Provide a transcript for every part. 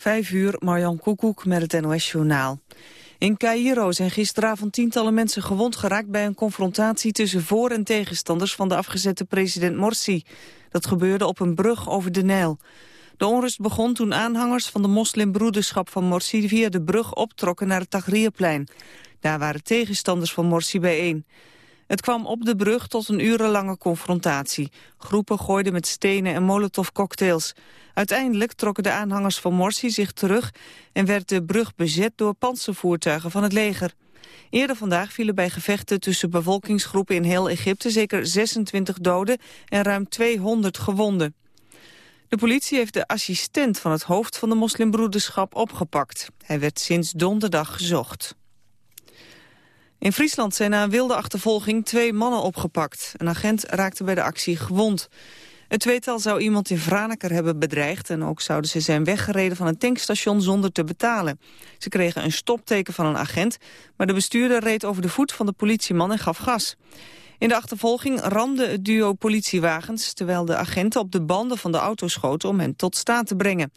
Vijf uur, Marjan Koekoek met het NOS-journaal. In Cairo zijn gisteravond tientallen mensen gewond geraakt... bij een confrontatie tussen voor- en tegenstanders van de afgezette president Morsi. Dat gebeurde op een brug over de Nijl. De onrust begon toen aanhangers van de moslimbroederschap van Morsi... via de brug optrokken naar het Tahrirplein. Daar waren tegenstanders van Morsi bijeen. Het kwam op de brug tot een urenlange confrontatie. Groepen gooiden met stenen en molotovcocktails. Uiteindelijk trokken de aanhangers van Morsi zich terug... en werd de brug bezet door panzervoertuigen van het leger. Eerder vandaag vielen bij gevechten tussen bevolkingsgroepen in heel Egypte... zeker 26 doden en ruim 200 gewonden. De politie heeft de assistent van het hoofd van de moslimbroederschap opgepakt. Hij werd sinds donderdag gezocht. In Friesland zijn na een wilde achtervolging twee mannen opgepakt. Een agent raakte bij de actie gewond. Het tweetal zou iemand in Vraneker hebben bedreigd... en ook zouden ze zijn weggereden van een tankstation zonder te betalen. Ze kregen een stopteken van een agent... maar de bestuurder reed over de voet van de politieman en gaf gas. In de achtervolging ramde het duo politiewagens... terwijl de agenten op de banden van de auto schoten om hen tot staan te brengen.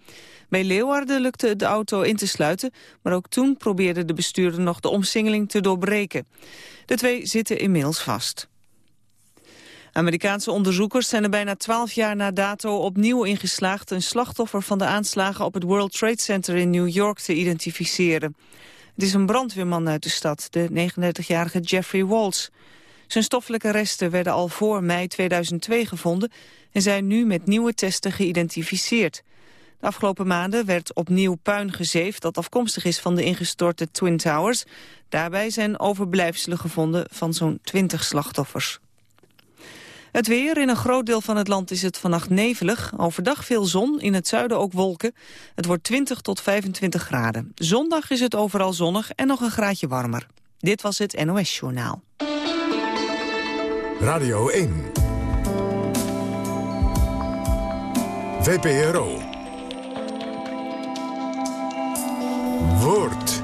Bij Leeuwarden lukte het de auto in te sluiten... maar ook toen probeerde de bestuurder nog de omsingeling te doorbreken. De twee zitten inmiddels vast. Amerikaanse onderzoekers zijn er bijna twaalf jaar na dato opnieuw ingeslaagd... een slachtoffer van de aanslagen op het World Trade Center in New York te identificeren. Het is een brandweerman uit de stad, de 39-jarige Jeffrey Waltz. Zijn stoffelijke resten werden al voor mei 2002 gevonden... en zijn nu met nieuwe testen geïdentificeerd. De afgelopen maanden werd opnieuw puin gezeefd... dat afkomstig is van de ingestorte Twin Towers. Daarbij zijn overblijfselen gevonden van zo'n 20 slachtoffers. Het weer. In een groot deel van het land is het vannacht nevelig. Overdag veel zon, in het zuiden ook wolken. Het wordt 20 tot 25 graden. Zondag is het overal zonnig en nog een graadje warmer. Dit was het NOS Journaal. Radio 1. VPRO. Woord.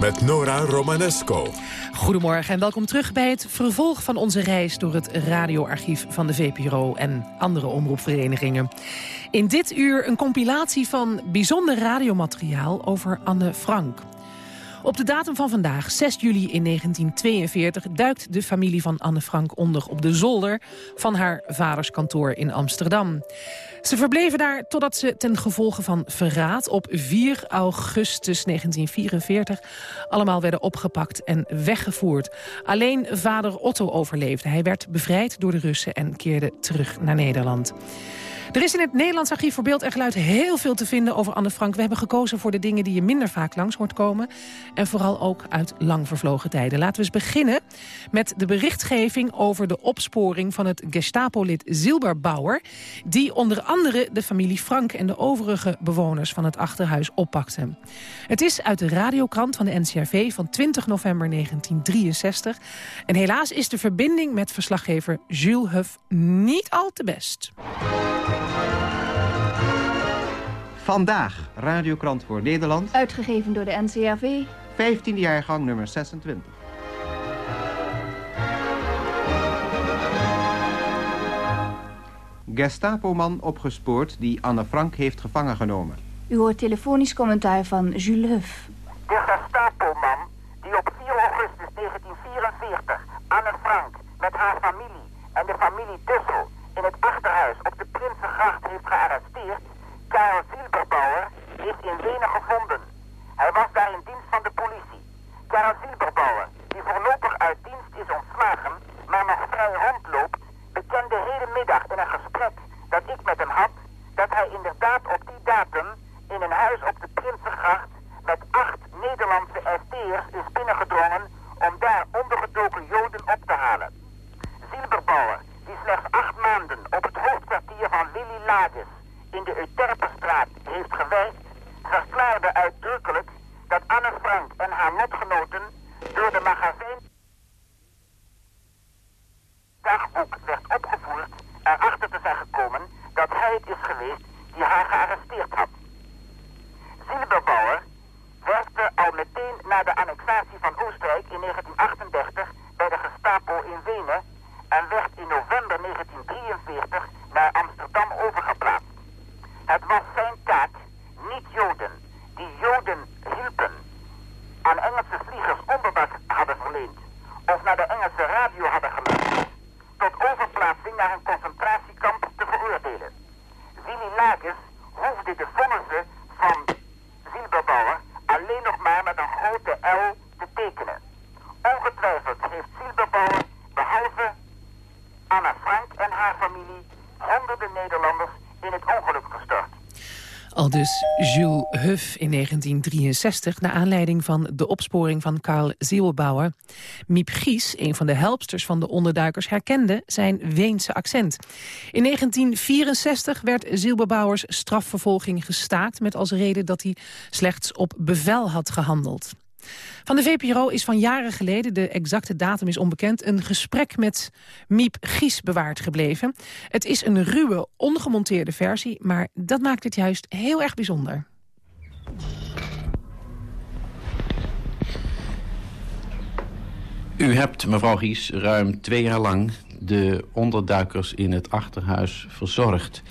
Met Nora Romanesco. Goedemorgen en welkom terug bij het vervolg van onze reis... door het radioarchief van de VPRO en andere omroepverenigingen. In dit uur een compilatie van bijzonder radiomateriaal over Anne Frank. Op de datum van vandaag, 6 juli in 1942... duikt de familie van Anne Frank onder op de zolder... van haar vaders kantoor in Amsterdam. Ze verbleven daar totdat ze ten gevolge van verraad... op 4 augustus 1944 allemaal werden opgepakt en weggevoerd. Alleen vader Otto overleefde. Hij werd bevrijd door de Russen en keerde terug naar Nederland. Er is in het Nederlands Archief voor Beeld en Geluid heel veel te vinden over Anne Frank. We hebben gekozen voor de dingen die je minder vaak langs hoort komen. En vooral ook uit lang vervlogen tijden. Laten we eens beginnen met de berichtgeving over de opsporing van het Gestapo-lid Zilberbauer. Die onder andere de familie Frank en de overige bewoners van het Achterhuis oppakte. Het is uit de radiokrant van de NCRV van 20 november 1963. En helaas is de verbinding met verslaggever Jules Huff niet al te best. Vandaag, Radiokrant voor Nederland. Uitgegeven door de NCRV. 15e jaargang nummer 26. Gestapo-man opgespoord die Anne Frank heeft gevangen genomen. U hoort telefonisch commentaar van Jules Huff. De Gestapo-man die op 4 augustus 1944 Anne Frank met haar familie en de familie Dussel in het achterhuis op de Prinsengracht heeft gearresteerd, Karel Silberbauer, is in Wenen gevonden. Hij was daar in dienst van de politie. Karel Silberbauer, die voorlopig uit dienst is ontslagen, maar nog vrij rondloopt, bekende hedemiddag in een gesprek dat ik met hem had, dat hij inderdaad op die datum in een huis op de Prinsengracht met acht Nederlandse ST'ers is binnengedrongen om daar ondergedoken Joden op te halen. Silberbauer, die slechts acht maanden op het hoofdkwartier van Lily Lades in de Euterpenstraat heeft gewerkt, verklaarde uitdrukkelijk dat Anne Frank en haar lotgenoten door de magazijn dagboek werd opgevoerd erachter te zijn gekomen dat hij het is geweest die haar gearresteerd had. Silberbauer werkte al meteen na de annexatie van Oostenrijk in 1938 bij de Gestapo in Wenen en werd in november 1943 naar Amsterdam overgeplaatst. Het was zijn taak, niet Joden, die Joden hielpen, aan Engelse vliegers onderdak hadden verleend, of naar de Engelse radio hadden geluisterd, tot overplaatsing naar een concentratiekamp te veroordelen. Willy Lagers hoefde de vonnissen van Zielberbouwer alleen nog maar met een grote L te tekenen. Ongetwijfeld heeft Zielberbouwer, behalve Anna Frank en haar familie, honderden Nederlanders in het ongeluk gestort. Al dus Jules Huff in 1963, naar aanleiding van de opsporing van Karl Zielbauer. Miep Gies, een van de helpsters van de onderduikers, herkende zijn Weense accent. In 1964 werd Zielbauers strafvervolging gestaakt... met als reden dat hij slechts op bevel had gehandeld. Van de VPRO is van jaren geleden, de exacte datum is onbekend... een gesprek met Miep Gies bewaard gebleven. Het is een ruwe, ongemonteerde versie, maar dat maakt het juist heel erg bijzonder. U hebt, mevrouw Gies, ruim twee jaar lang de onderduikers in het achterhuis verzorgd.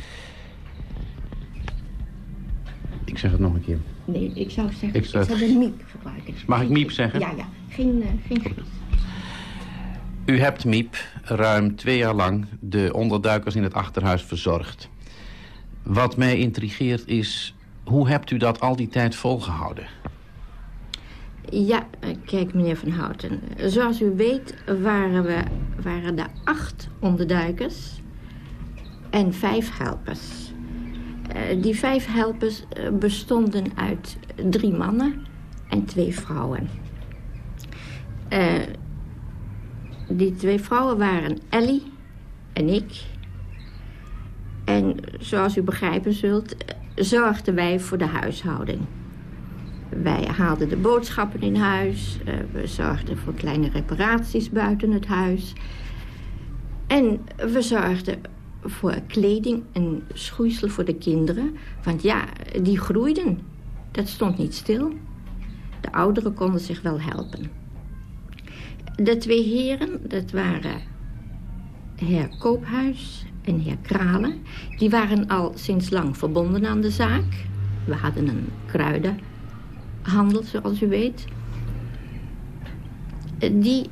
Ik zeg het nog een keer. Nee, ik zou zeggen, Ik ik, zou- zou de miep gebruiken. Mag ik miep zeggen? Ja, ja. Geen, eh, geen. U hebt, Miep, ruim twee jaar lang de onderduikers in het achterhuis verzorgd. Wat mij intrigeert is, hoe hebt u dat al die tijd volgehouden? Ja, eh, kijk meneer Van Houten. Zoals u weet waren, we, waren er acht onderduikers en vijf helpers. Eh, die vijf helpers bestonden uit drie mannen en twee vrouwen. Eh, die twee vrouwen waren Ellie en ik. En zoals u begrijpen zult, eh, zorgden wij voor de huishouding. Wij haalden de boodschappen in huis. eh, we zorgden voor kleine reparaties buiten het huis. En we zorgden voor kleding en schoeisel voor de kinderen. Want ja, die groeiden. Dat stond niet stil. De ouderen konden zich wel helpen. De twee heren, dat waren heer Koophuis en heer Kralen. Die waren al sinds lang verbonden aan de zaak. We hadden een kruidenhandel, zoals u weet. Die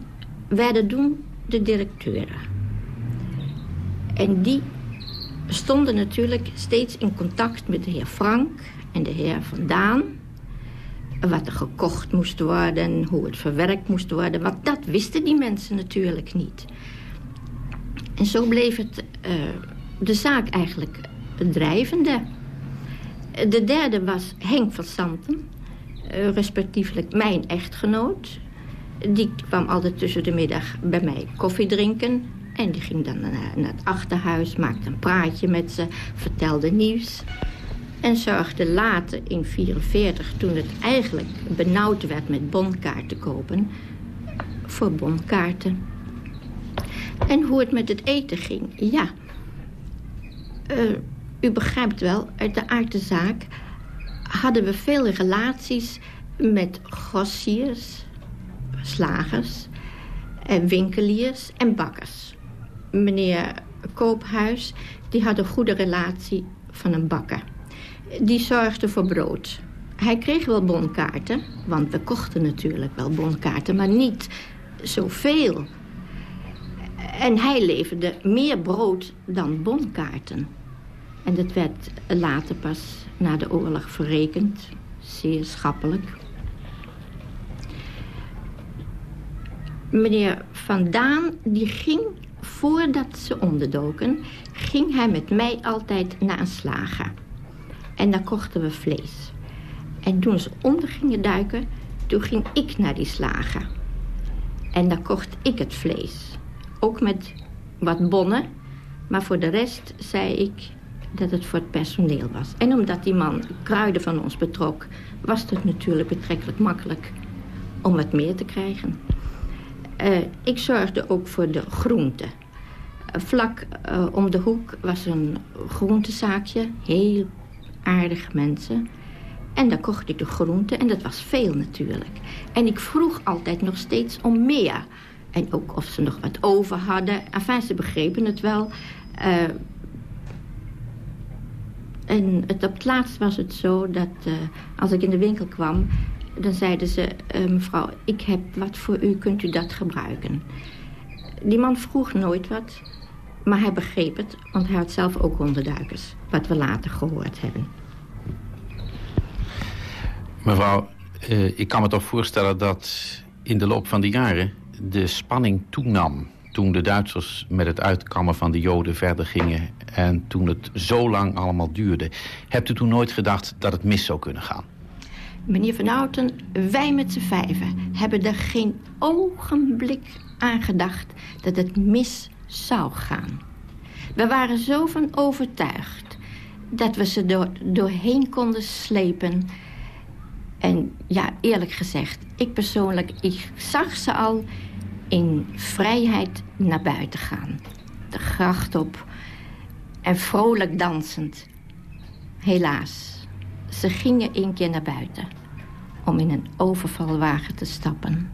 werden toen de directeuren. En die stonden natuurlijk steeds in contact met de heer Frank en de heer Van Daan. Wat er gekocht moest worden, hoe het verwerkt moest worden. Want dat wisten die mensen natuurlijk niet. En zo bleef het, eh, de zaak eigenlijk drijvende. De derde was Henk van Santen, eh, respectievelijk mijn echtgenoot. Die kwam altijd tussen de middag bij mij koffie drinken. En die ging dan naar, naar het achterhuis, maakte een praatje met ze, vertelde nieuws. En zorgde later in 1944, toen het eigenlijk benauwd werd met bonkaarten kopen, voor bonkaarten. En hoe het met het eten ging, ja. Eh, u begrijpt wel, uit de aard de zaak hadden we veel relaties met grossiers, slagers, en winkeliers en bakkers. Meneer Koophuis, die had een goede relatie van een bakker. Die zorgde voor brood. Hij kreeg wel bonkaarten, want we kochten natuurlijk wel bonkaarten, maar niet zoveel. En hij leverde meer brood dan bonkaarten. En dat werd later pas na de oorlog verrekend. Zeer schappelijk. Meneer Van Daan, die ging, voordat ze onderdoken... ging hij met mij altijd naar een slager. En daar kochten we vlees. En toen ze onder gingen duiken, toen ging ik naar die slager. En daar kocht ik het vlees. Ook met wat bonnen. Maar voor de rest zei ik dat het voor het personeel was. En omdat die man kruiden van ons betrok... was het natuurlijk betrekkelijk makkelijk om wat meer te krijgen. Uh, ik zorgde ook voor de groenten. Uh, vlak uh, om de hoek was een groentezaakje. Heel aardige mensen. En daar kocht ik de groenten. En dat was veel natuurlijk. En ik vroeg altijd nog steeds om meer. En ook of ze nog wat over hadden. Enfin, ze begrepen het wel. En het, op het laatst was het zo dat uh, als ik in de winkel kwam... dan zeiden ze, uh, mevrouw, ik heb wat voor u, kunt u dat gebruiken? Die man vroeg nooit wat, maar hij begreep het... want hij had zelf ook hondenduikers, wat we later gehoord hebben. Mevrouw, uh, ik kan me toch voorstellen dat in de loop van de jaren... de spanning toenam toen de Duitsers met het uitkammen van de Joden verder gingen... en toen het zo lang allemaal duurde... hebt u toen nooit gedacht dat het mis zou kunnen gaan? Meneer Van Houten, wij met z'n vijven hebben er geen ogenblik aan gedacht... dat het mis zou gaan. We waren zo van overtuigd dat we ze door, doorheen konden slepen... En ja, eerlijk gezegd, ik persoonlijk, ik zag ze al in vrijheid naar buiten gaan. De gracht op en vrolijk dansend. Helaas, ze gingen een keer naar buiten... om in een overvalwagen te stappen...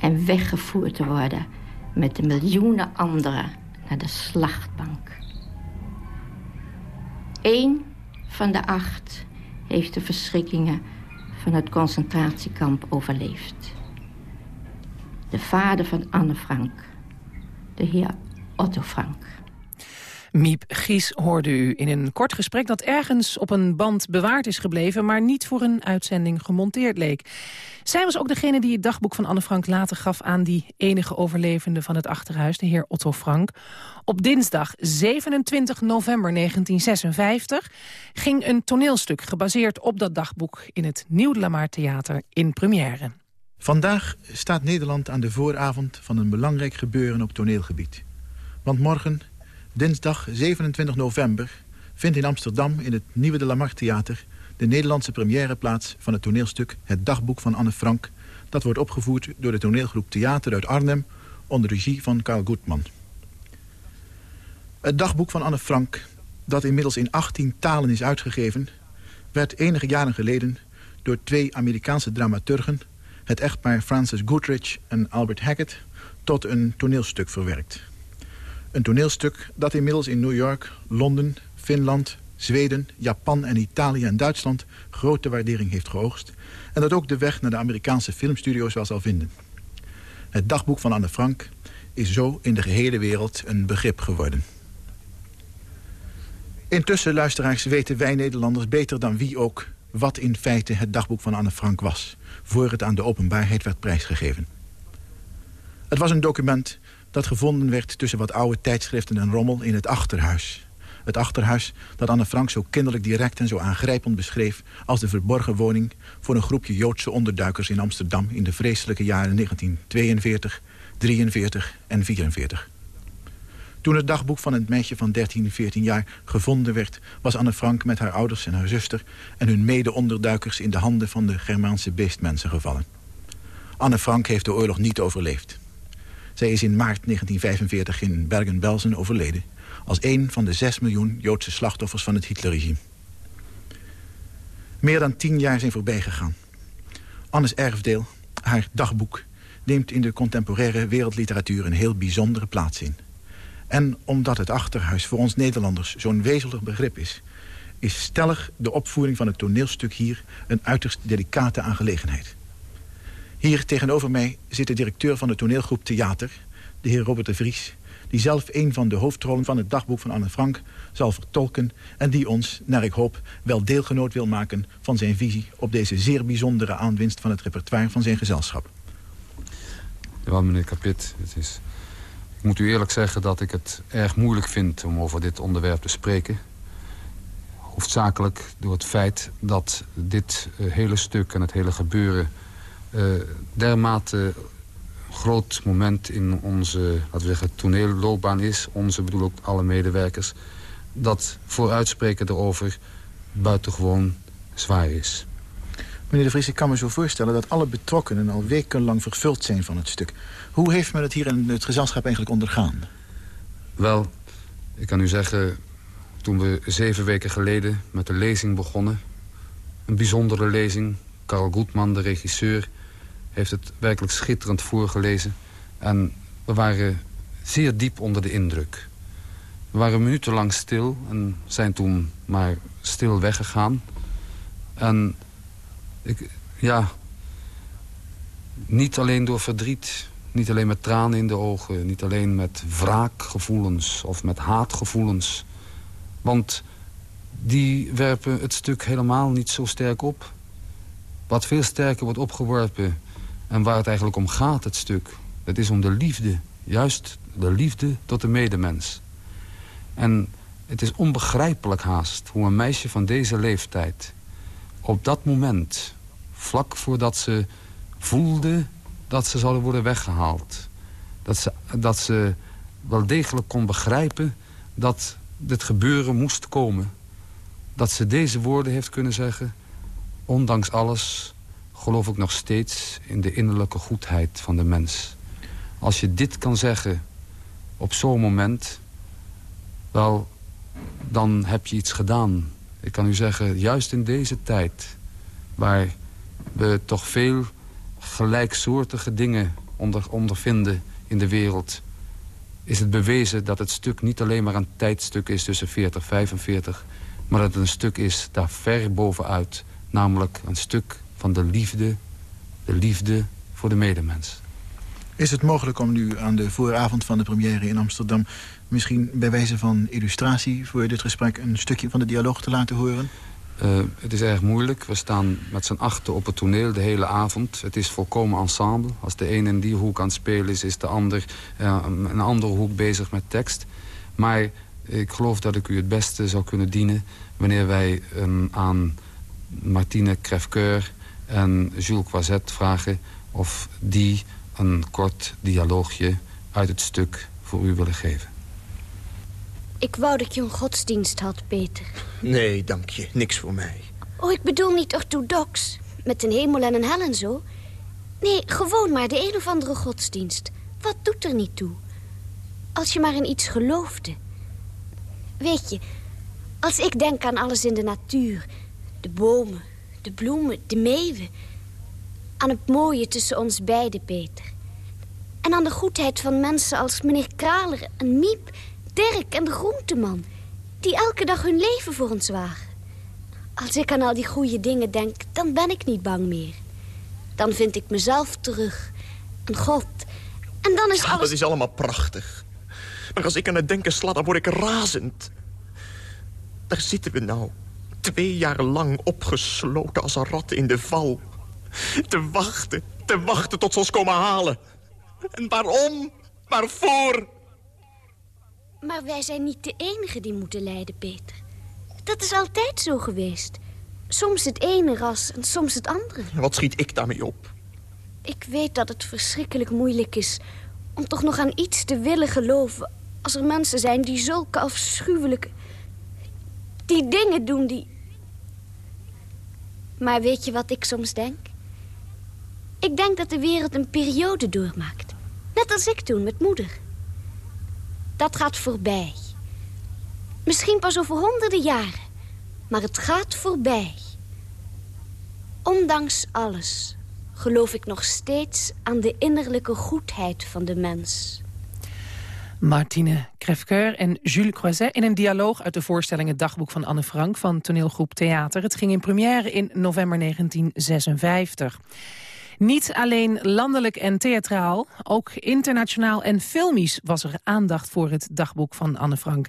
en weggevoerd te worden met de miljoenen anderen naar de slachtbank. Eén van de acht heeft de verschrikkingen van het concentratiekamp overleefd de vader van Anne Frank, de heer Otto Frank. Miep Gies hoorde u in een kort gesprek dat ergens op een band bewaard is gebleven... maar niet voor een uitzending gemonteerd leek. Zij was ook degene die het dagboek van Anne Frank later gaf... aan die enige overlevende van het achterhuis, de heer Otto Frank. Op dinsdag 27 november 1956 ging een toneelstuk gebaseerd op dat dagboek... in het Nieuw Theater in première. Vandaag staat Nederland aan de vooravond van een belangrijk gebeuren op toneelgebied. Want morgen, dinsdag 27 november, vindt in Amsterdam in het Nieuwe de Lamar Theater... de Nederlandse première plaats van het toneelstuk Het Dagboek van Anne Frank... dat wordt opgevoerd door de toneelgroep Theater uit Arnhem... onder regie van Karl Goedman. Het Dagboek van Anne Frank, dat inmiddels in 18 talen is uitgegeven... werd enige jaren geleden door twee Amerikaanse dramaturgen het echtpaar Francis Goodrich en Albert Hackett tot een toneelstuk verwerkt. Een toneelstuk dat inmiddels in New York, Londen, Finland, Zweden, Japan en Italië en Duitsland grote waardering heeft geoogst... en dat ook de weg naar de Amerikaanse filmstudio's wel zal vinden. Het dagboek van Anne Frank is zo in de gehele wereld een begrip geworden. Intussen, luisteraars, weten wij Nederlanders beter dan wie ook... wat in feite het dagboek van Anne Frank was voor het aan de openbaarheid werd prijsgegeven. Het was een document dat gevonden werd tussen wat oude tijdschriften en rommel in het achterhuis. Het achterhuis dat Anne Frank zo kinderlijk direct en zo aangrijpend beschreef... als de verborgen woning voor een groepje Joodse onderduikers in Amsterdam... in de vreselijke jaren 1942, 43 en 44. Toen het dagboek van het meisje van 13, 14 jaar gevonden werd... was Anne Frank met haar ouders en haar zuster... en hun mede-onderduikers in de handen van de Germaanse beestmensen gevallen. Anne Frank heeft de oorlog niet overleefd. Zij is in maart 1945 in Bergen-Belsen overleden... als een van de 6 miljoen Joodse slachtoffers van het Hitlerregime. Meer dan tien jaar zijn voorbij gegaan. Annes erfdeel, haar dagboek... neemt in de contemporaire wereldliteratuur een heel bijzondere plaats in... En omdat het achterhuis voor ons Nederlanders zo'n wezenlijk begrip is... is stellig de opvoering van het toneelstuk hier een uiterst delicate aangelegenheid. Hier tegenover mij zit de directeur van de toneelgroep Theater, de heer Robert de Vries... die zelf een van de hoofdrollen van het dagboek van Anne Frank zal vertolken... en die ons, naar ik hoop, wel deelgenoot wil maken van zijn visie... op deze zeer bijzondere aanwinst van het repertoire van zijn gezelschap. Ja, meneer Kapit, het is ik moet u eerlijk zeggen dat ik het erg moeilijk vind om over dit onderwerp te spreken. Hoofdzakelijk door het feit dat dit uh, hele stuk en het hele gebeuren... Uh, dermate groot moment in onze, laten we zeggen, toneelloopbaan is. Onze bedoel ook alle medewerkers. Dat vooruitspreken erover buitengewoon zwaar is. Meneer de Vries, ik kan me zo voorstellen dat alle betrokkenen al wekenlang vervuld zijn van het stuk. Hoe heeft men het hier in het gezelschap eigenlijk ondergaan? Wel, ik kan u zeggen, toen we zeven weken geleden met de lezing begonnen... een bijzondere lezing, Karl Goedman, de regisseur... heeft het werkelijk schitterend voorgelezen. En we waren zeer diep onder de indruk. We waren minutenlang stil en zijn toen maar stil weggegaan. En ik, ja, niet alleen door verdriet, niet alleen met tranen in de ogen... niet alleen met wraakgevoelens of met haatgevoelens. Want die werpen het stuk helemaal niet zo sterk op. Wat veel sterker wordt opgeworpen en waar het eigenlijk om gaat, het stuk... het is om de liefde, juist de liefde tot de medemens. En het is onbegrijpelijk haast hoe een meisje van deze leeftijd... op dat moment, vlak voordat ze voelde dat ze zouden worden weggehaald... dat ze, dat ze wel degelijk kon begrijpen dat dit gebeuren moest komen... dat ze deze woorden heeft kunnen zeggen... ondanks alles geloof ik nog steeds in de innerlijke goedheid van de mens. Als je dit kan zeggen op zo'n moment... wel, dan heb je iets gedaan. Ik kan u zeggen, juist in deze tijd... waar we toch veel gelijksoortige dingen onder, ondervinden in de wereld... is het bewezen dat het stuk niet alleen maar een tijdstuk is tussen 40 en 45... maar dat het een stuk is daar ver bovenuit. Namelijk een stuk van de liefde, de liefde voor de medemens. Is het mogelijk om nu aan de vooravond van de première in Amsterdam... misschien bij wijze van illustratie voor dit gesprek... een stukje van de dialoog te laten horen? Uh, het is erg moeilijk. We staan met z'n achten op het toneel de hele avond. Het is volkomen ensemble. Als de een in die hoek aan het spelen is... is de ander uh, een andere hoek bezig met tekst. Maar ik geloof dat ik u het beste zou kunnen dienen... wanneer wij um, aan Martine Crèvecoeur en Jules Croiset vragen... of die een kort dialoogje uit het stuk voor u willen geven. Ik wou dat je een godsdienst had, Peter. Nee, dank je. Niks voor mij. Oh, ik bedoel niet orthodox. Met een hemel en een hel en zo. Nee, gewoon maar de een of andere godsdienst. Wat doet er niet toe? Als je maar in iets geloofde. Weet je, als ik denk aan alles in de natuur... de bomen, de bloemen, de meeuwen... aan het mooie tussen ons beiden, Peter... en aan de goedheid van mensen als meneer Kraler en Miep... Dirk en de groenteman... die elke dag hun leven voor ons wagen. Als ik aan al die goede dingen denk, dan ben ik niet bang meer. Dan vind ik mezelf terug. En God. En dan is ja, alles... dat is allemaal prachtig. Maar als ik aan het denken sla, dan word ik razend. Daar zitten we nou. Twee jaar lang opgesloten als een rat in de val. Te wachten, te wachten tot ze ons komen halen. En waarom? Waarvoor? Maar wij zijn niet de enige die moeten lijden, Peter. Dat is altijd zo geweest. Soms het ene ras en soms het andere. Wat schiet ik daarmee op? Ik weet dat het verschrikkelijk moeilijk is... om toch nog aan iets te willen geloven... als er mensen zijn die zulke afschuwelijke... die dingen doen die... Maar weet je wat ik soms denk? Ik denk dat de wereld een periode doormaakt. Net als ik toen met moeder. Dat gaat voorbij. Misschien pas over honderden jaren. Maar het gaat voorbij. Ondanks alles geloof ik nog steeds aan de innerlijke goedheid van de mens. Martine Crèvecoeur en Jules Croiset in een dialoog uit de voorstelling Het Dagboek van Anne Frank van toneelgroep Theater. Het ging in première in november 1956. Niet alleen landelijk en theatraal, ook internationaal en filmisch was er aandacht voor het dagboek van Anne Frank.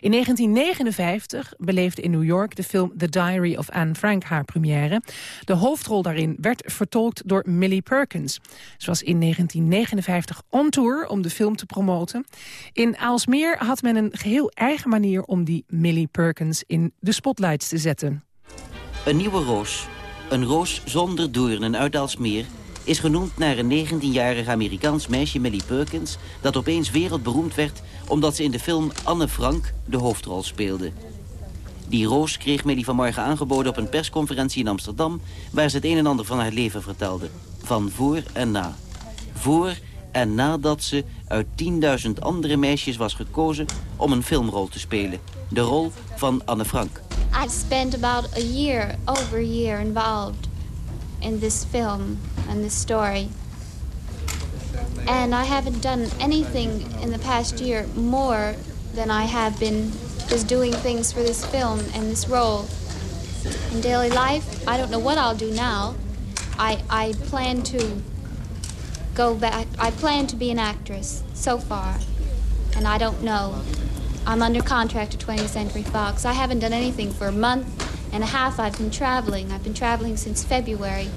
In 1959 beleefde in New York de film The Diary of Anne Frank haar première. De hoofdrol daarin werd vertolkt door Millie Perkins. Ze was in 1959 on tour om de film te promoten. In Aalsmeer had men een geheel eigen manier om die Millie Perkins in de spotlights te zetten. Een nieuwe roos een roos zonder doornen uit Aalsmeer is genoemd naar een 19-jarig Amerikaans meisje Millie Perkins... dat opeens wereldberoemd werd omdat ze in de film Anne Frank de hoofdrol speelde. Die roos kreeg Millie vanmorgen aangeboden op een persconferentie in Amsterdam... waar ze het een en ander van haar leven vertelde. Van voor en na. Voor en nadat ze uit 10.000 andere meisjes was gekozen om een filmrol te spelen. De rol van Anne Frank. I've spent about a year, over a year, involved in this film and this story. And I haven't done anything in the past year more than I have been just doing things for this film and this role. In daily life, I don't know what I'll do now. I, I plan to go back. I plan to be an actress so far, and I don't know. I'm under contract to 20th Century Fox. I haven't done anything for a month and a half. I've been traveling. I've been traveling since February.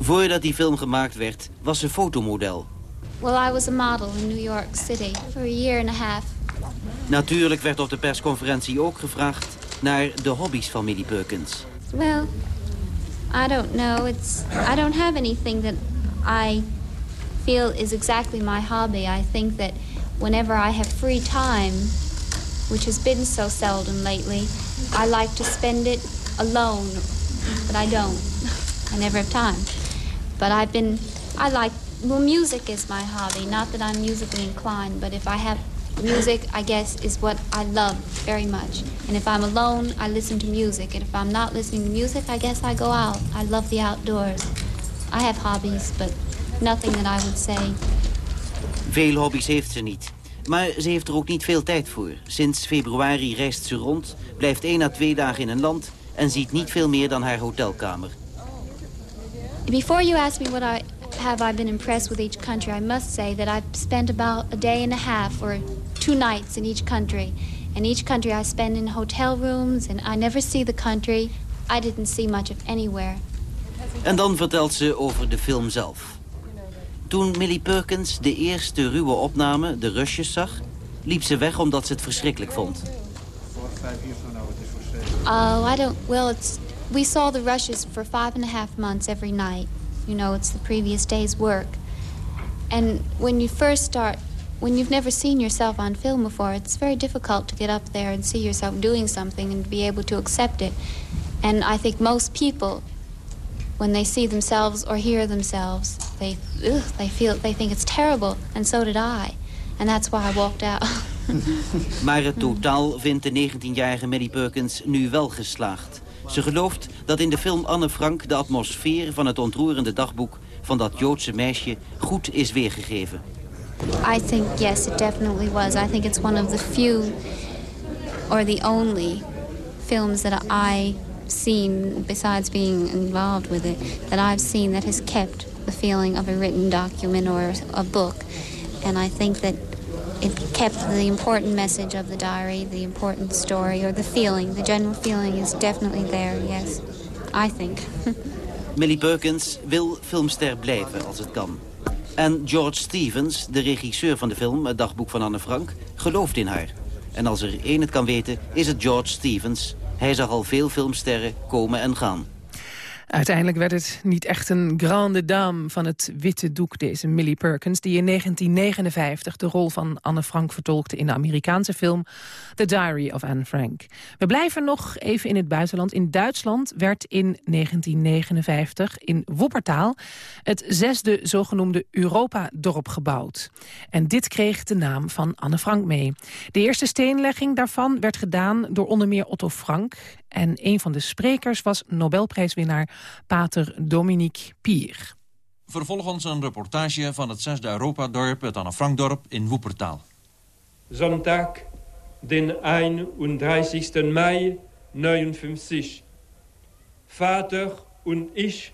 Voordat die film gemaakt werd, was ze fotomodel. Well, I was a model in New York City for a year and a half. Natuurlijk werd op de persconferentie ook gevraagd naar de hobby's van Millie Perkins. Well, I don't know. It's I don't have anything that I feel is exactly my hobby. I think that whenever I have free time, which has been so seldom lately, I like to spend it alone, but I don't. I never have time. But I've been, I like, well, music is my hobby. Not that I'm musically inclined, but if I have music, I guess, is what I love very much. And if I'm alone, I listen to music. And if I'm not listening to music, I guess I go out. I love the outdoors. I have hobbies, but nothing that I would say. Veel hobby's heeft ze niet. Maar ze heeft er ook niet veel tijd voor. Sinds februari reist ze rond, blijft één à twee dagen in een land... en ziet niet veel meer dan haar hotelkamer. Before you ask me what I have I been impressed with each country, I must say that I've spent about a day and a half or two nights in each country. And each country I spend in hotel rooms and I never see the country. I didn't see much of anywhere. En dan vertelt ze over de film zelf. Toen Millie Perkins de eerste ruwe opname, De Rusjes, zag... liep ze weg omdat ze het verschrikkelijk vond. Oh, I don't. Well, it's we saw the rushes for five and a half months every night. You know, it's the previous day's work. And when you first start, when you've never seen yourself on film before, it's very difficult to get up there and see yourself doing something and be able to accept it. And I think most people, when they see themselves or hear themselves, they ugh, they feel they think it's terrible, and so did I. And that's why I walked out. Maar het totaal vindt de 19-jarige Millie Perkins nu wel geslaagd. Ze gelooft dat in de film Anne Frank de atmosfeer van het ontroerende dagboek van dat Joodse meisje goed is weergegeven. I think yes, it definitely was. I think it's one of the few or the only films that I've seen, besides being involved with it, that I've seen that has kept the feeling of a written document or a book. And I think that it kept the important message of the diary, the important story, or the feeling. The general feeling is definitely there, yes. I think. Millie Perkins wil filmster blijven als het kan. En George Stevens, de regisseur van de film Het dagboek van Anne Frank, gelooft in haar. En als er één het kan weten, is het George Stevens. Hij zag al veel filmsterren komen en gaan. Uiteindelijk werd het niet echt een grande dame van het witte doek, deze Millie Perkins... die in 1959 de rol van Anne Frank vertolkte in de Amerikaanse film The Diary of Anne Frank. We blijven nog even in het buitenland. In Duitsland werd in 1959 in Wuppertaal het zesde zogenoemde Europa-dorp gebouwd. En dit kreeg de naam van Anne Frank mee. De eerste steenlegging daarvan werd gedaan door onder meer Otto Frank... En een van de sprekers was Nobelprijswinnaar Pater Dominique Pier. Vervolgens een reportage van het zesde Europa-dorp, het Anne Frankdorp in Woepertaal. Zondag, den 31. mei 59. Vater und ich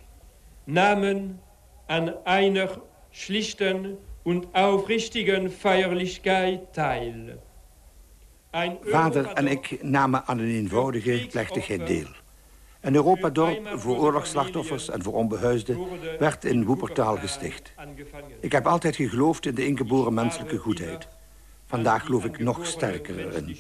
nahmen an einer schlichten und aufrichtigen Feierlichkeit teil. Vader en ik namen aan een eenvoudige plechtigheid deel. Een Europadorp voor oorlogsslachtoffers en voor onbehuisden werd in Woepertaal gesticht. Ik heb altijd geloofd in de ingeboren menselijke goedheid. Vandaag geloof ik nog sterker erin.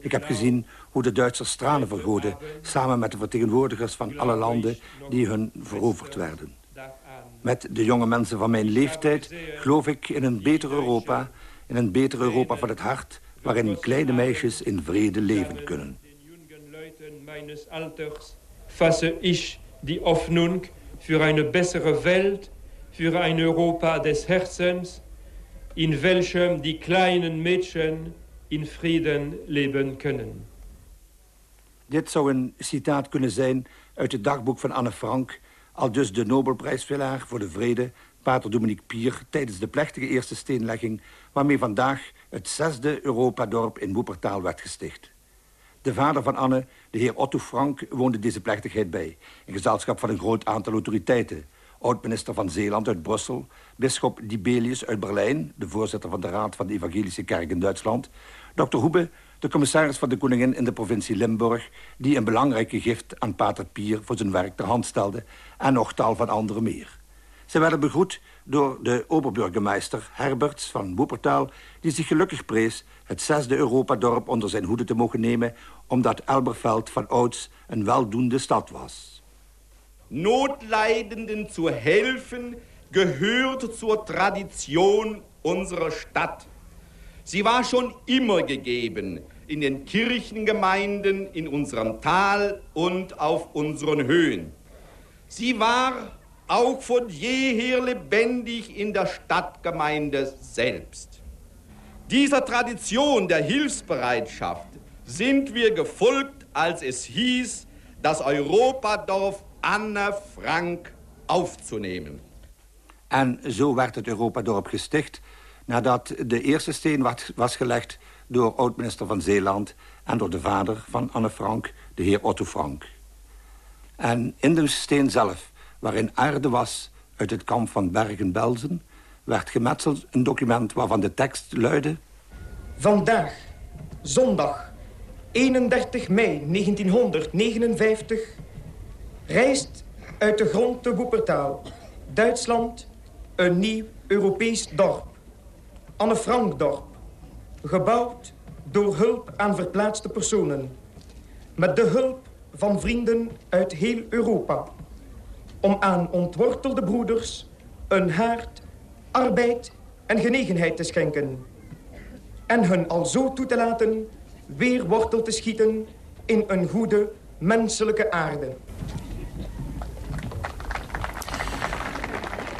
Ik heb gezien hoe de Duitsers tranen vergoden... samen met de vertegenwoordigers van alle landen die hun veroverd werden. Met de jonge mensen van mijn leeftijd geloof ik in een beter Europa... in een beter Europa van het hart waarin kleine meisjes in vrede leven kunnen. fasse ich die Hoffnung für eine bessere Welt, für ein Europa des Herzens, in welchem die kleinen Mädchen in Frieden leben können. Dit zou een citaat kunnen zijn uit het dagboek van Anne Frank... al dus de Nobelprijswinnaar voor de vrede pater Dominique Pier... tijdens de plechtige eerste steenlegging... waarmee vandaag het zesde Europadorp in Woepertaal werd gesticht. De vader van Anne, de heer Otto Frank, woonde deze plechtigheid bij... in gezelschap van een groot aantal autoriteiten. Oud-minister van Zeeland uit Brussel... bisschop Dibelius uit Berlijn... de voorzitter van de Raad van de Evangelische Kerk in Duitsland... Dr. Hoebe, de commissaris van de Koningin in de provincie Limburg... die een belangrijke gift aan pater Pier voor zijn werk ter hand stelde... en nog tal van anderen meer. Ze werden begroet door de oberburgemeester Herberts van Woepertaal... die zich gelukkig prees het zesde Europadorp onder zijn hoede te mogen nemen... omdat Elberfeld van ouds een weldoende stad was. Notleidenden zu helfen gehört zur Tradition unserer Stadt. Sie war schon immer gegeben in den Kirchengemeinden in unserem Tal und auf unseren Höhen. Sie war auch von jeher lebendig in der Stadtgemeinde selbst. Dieser Tradition der Hilfsbereitschaft sind wir gefolgt, als es hieß, das Europadorf Anne Frank aufzunehmen. En zo werd het Europadorp gesticht nadat de eerste steen was gelegd door oud-minister van Zeeland... en door de vader van Anne Frank, de heer Otto Frank. En in de steen zelf, waarin aarde was uit het kamp van Bergen-Belsen... werd gemetseld een document waarvan de tekst luidde... Vandaag, zondag, 31 mei 1959... reist uit de grond te Woepertaal, Duitsland, een nieuw Europees dorp. Anne Frankdorp. Gebouwd door hulp aan verplaatste personen. Met de hulp van vrienden uit heel Europa. Om aan ontwortelde broeders een haard, arbeid en genegenheid te schenken. En hun al zo toe te laten weer wortel te schieten in een goede menselijke aarde.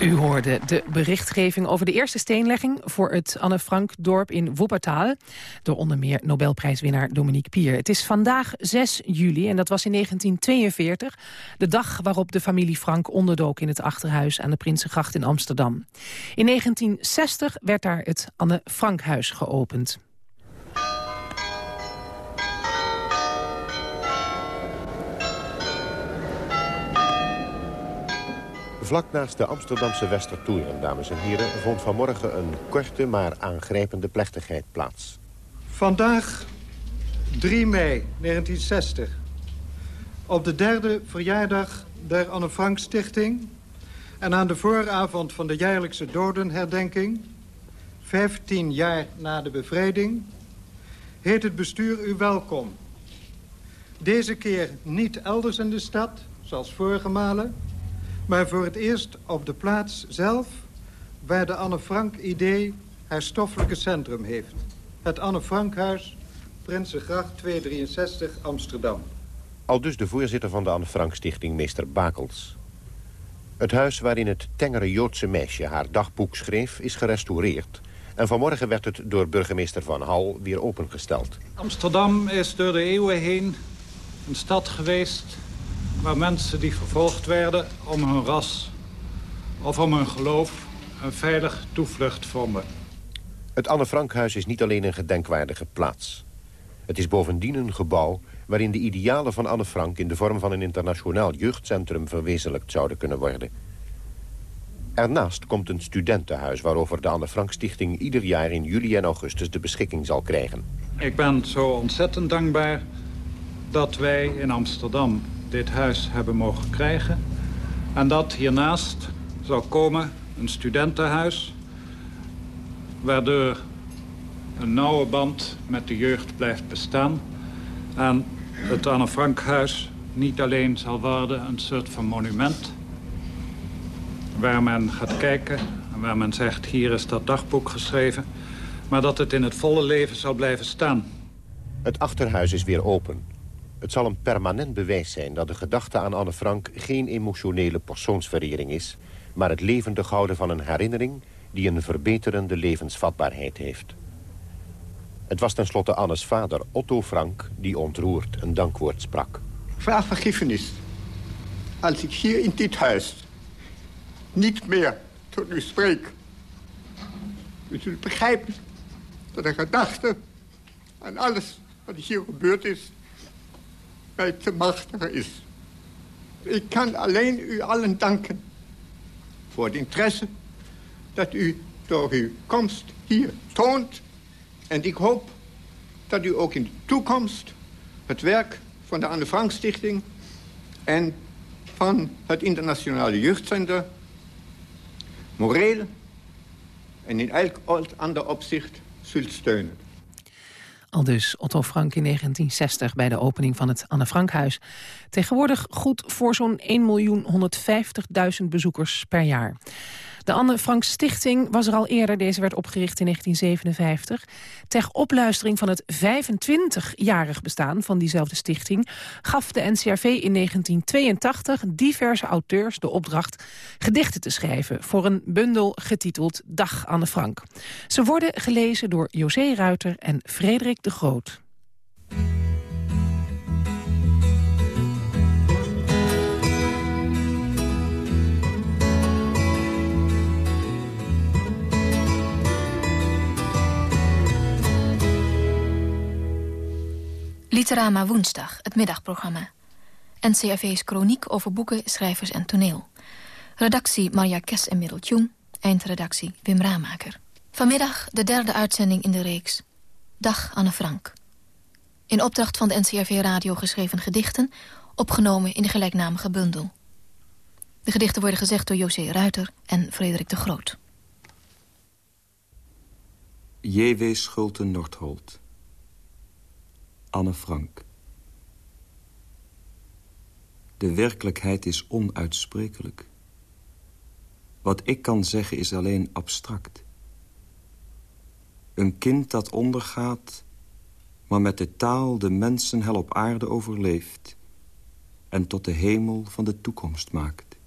U hoorde de berichtgeving over de eerste steenlegging... voor het Anne Frank-dorp in Wuppertal... door onder meer Nobelprijswinnaar Dominique Pier. Het is vandaag 6 juli en dat was in 1942... de dag waarop de familie Frank onderdook in het Achterhuis... aan de Prinsengracht in Amsterdam. In 1960 werd daar het Anne Frankhuis geopend. Vlak naast de Amsterdamse Westertoren, dames en heren... vond vanmorgen een korte maar aangrijpende plechtigheid plaats. Vandaag, 3 mei 1960. Op de derde verjaardag der Anne Frank Stichting... en aan de vooravond van de jaarlijkse dodenherdenking... 15 jaar na de bevrijding... heet het bestuur u welkom. Deze keer niet elders in de stad, zoals vorige malen maar voor het eerst op de plaats zelf... waar de Anne Frank-idee haar stoffelijke centrum heeft. Het Anne Frankhuis, Prinsengracht 263, Amsterdam. Al dus de voorzitter van de Anne Frank Stichting, meester Bakels. Het huis waarin het tengere Joodse meisje haar dagboek schreef... is gerestaureerd. En vanmorgen werd het door burgemeester Van Hal weer opengesteld. Amsterdam is door de eeuwen heen een stad geweest waar mensen die vervolgd werden om hun ras of om hun geloof een veilig toevlucht vonden. Het Anne Frankhuis is niet alleen een gedenkwaardige plaats. Het is bovendien een gebouw waarin de idealen van Anne Frank... in de vorm van een internationaal jeugdcentrum verwezenlijkt zouden kunnen worden. Ernaast komt een studentenhuis waarover de Anne Frank Stichting... ieder jaar in juli en augustus de beschikking zal krijgen. Ik ben zo ontzettend dankbaar dat wij in Amsterdam dit huis hebben mogen krijgen. En dat hiernaast zal komen een studentenhuis... waardoor een nauwe band met de jeugd blijft bestaan... en het Anne Frankhuis niet alleen zal worden een soort van monument... waar men gaat kijken en waar men zegt... hier is dat dagboek geschreven... maar dat het in het volle leven zal blijven staan. Het achterhuis is weer open. Het zal een permanent bewijs zijn dat de gedachte aan Anne Frank... geen emotionele persoonsverering is... maar het levendig houden van een herinnering... die een verbeterende levensvatbaarheid heeft. Het was tenslotte Annes vader, Otto Frank... die ontroerd een dankwoord sprak. Vraag vergiffenis. Als ik hier in dit huis niet meer tot u spreek. U zult begrijpen dat de gedachte aan alles wat hier gebeurd is... te machtig is. Ik kan alleen u allen danken voor het interesse dat u door uw komst hier toont. En ik hoop dat u ook in de toekomst het werk van de Anne Frank Stichting... en van het Internationale Jeugdcenter... moreel en in elk ander opzicht zult steunen. Al dus Otto Frank in 1960 bij de opening van het Anne Frankhuis. Tegenwoordig goed voor zo'n 1.150.000 bezoekers per jaar. De Anne Frank Stichting was er al eerder. Deze werd opgericht in 1957. Ter opluistering van het 25-jarig bestaan van diezelfde stichting... gaf de NCRV in 1982 diverse auteurs de opdracht... gedichten te schrijven voor een bundel getiteld Dag Anne Frank. Ze worden gelezen door José Ruiter en Frederik de Groot. Literama Woensdag, het middagprogramma. NCRV's chroniek over boeken, schrijvers en toneel. Redactie Marja Kes en Merel Tjoen. Eindredactie Wim Raamaker. Vanmiddag de derde uitzending in de reeks. Dag Anne Frank. In opdracht van de NCRV Radio geschreven gedichten... opgenomen in de gelijknamige bundel. De gedichten worden gezegd door José Ruiter en Frederik de Groot. J.W. Schulte-Nordholt Anne Frank. De werkelijkheid is onuitsprekelijk. Wat ik kan zeggen is alleen abstract. Een kind dat ondergaat, maar met de taal de mensen hel op aarde overleeft... en tot de hemel van de toekomst maakt.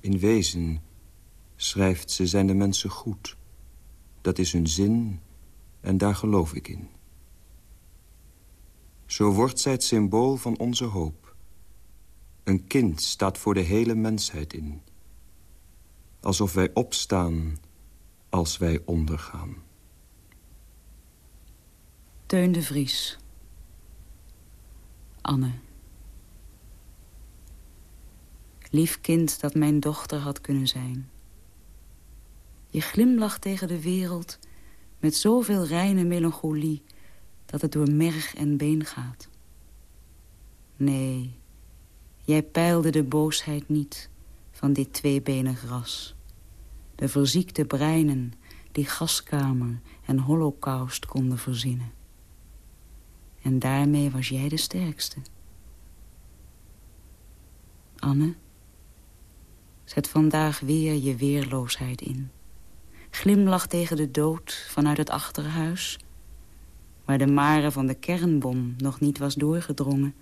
In wezen, schrijft ze, zijn de mensen goed. Dat is hun zin en daar geloof ik in. Zo wordt zij het symbool van onze hoop. Een kind staat voor de hele mensheid in. Alsof wij opstaan als wij ondergaan. Teun de Vries. Anne. Lief kind dat mijn dochter had kunnen zijn. Je glimlacht tegen de wereld met zoveel reine melancholie dat het door merg en been gaat. Nee, jij peilde de boosheid niet van dit tweebenig ras. De verziekte breinen die gaskamer en holocaust konden verzinnen. En daarmee was jij de sterkste. Anne, zet vandaag weer je weerloosheid in. Glimlach tegen de dood vanuit het achterhuis waar de mare van de kernbom nog niet was doorgedrongen...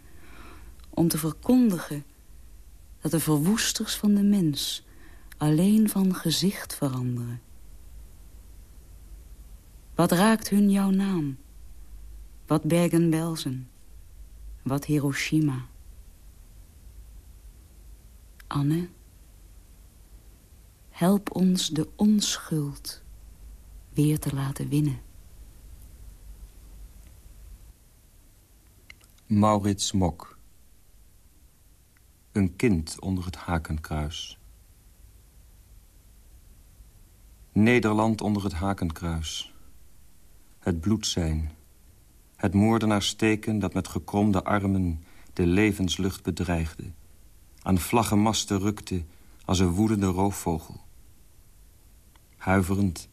om te verkondigen dat de verwoesters van de mens alleen van gezicht veranderen. Wat raakt hun jouw naam? Wat Bergen-Belsen? Wat Hiroshima? Anne, help ons de onschuld weer te laten winnen. Maurits Mok. Een kind onder het hakenkruis. Nederland onder het hakenkruis. Het bloed zijn. Het moordenaarsteken dat met gekromde armen de levenslucht bedreigde. Aan vlaggenmasten rukte als een woedende roofvogel. Huiverend,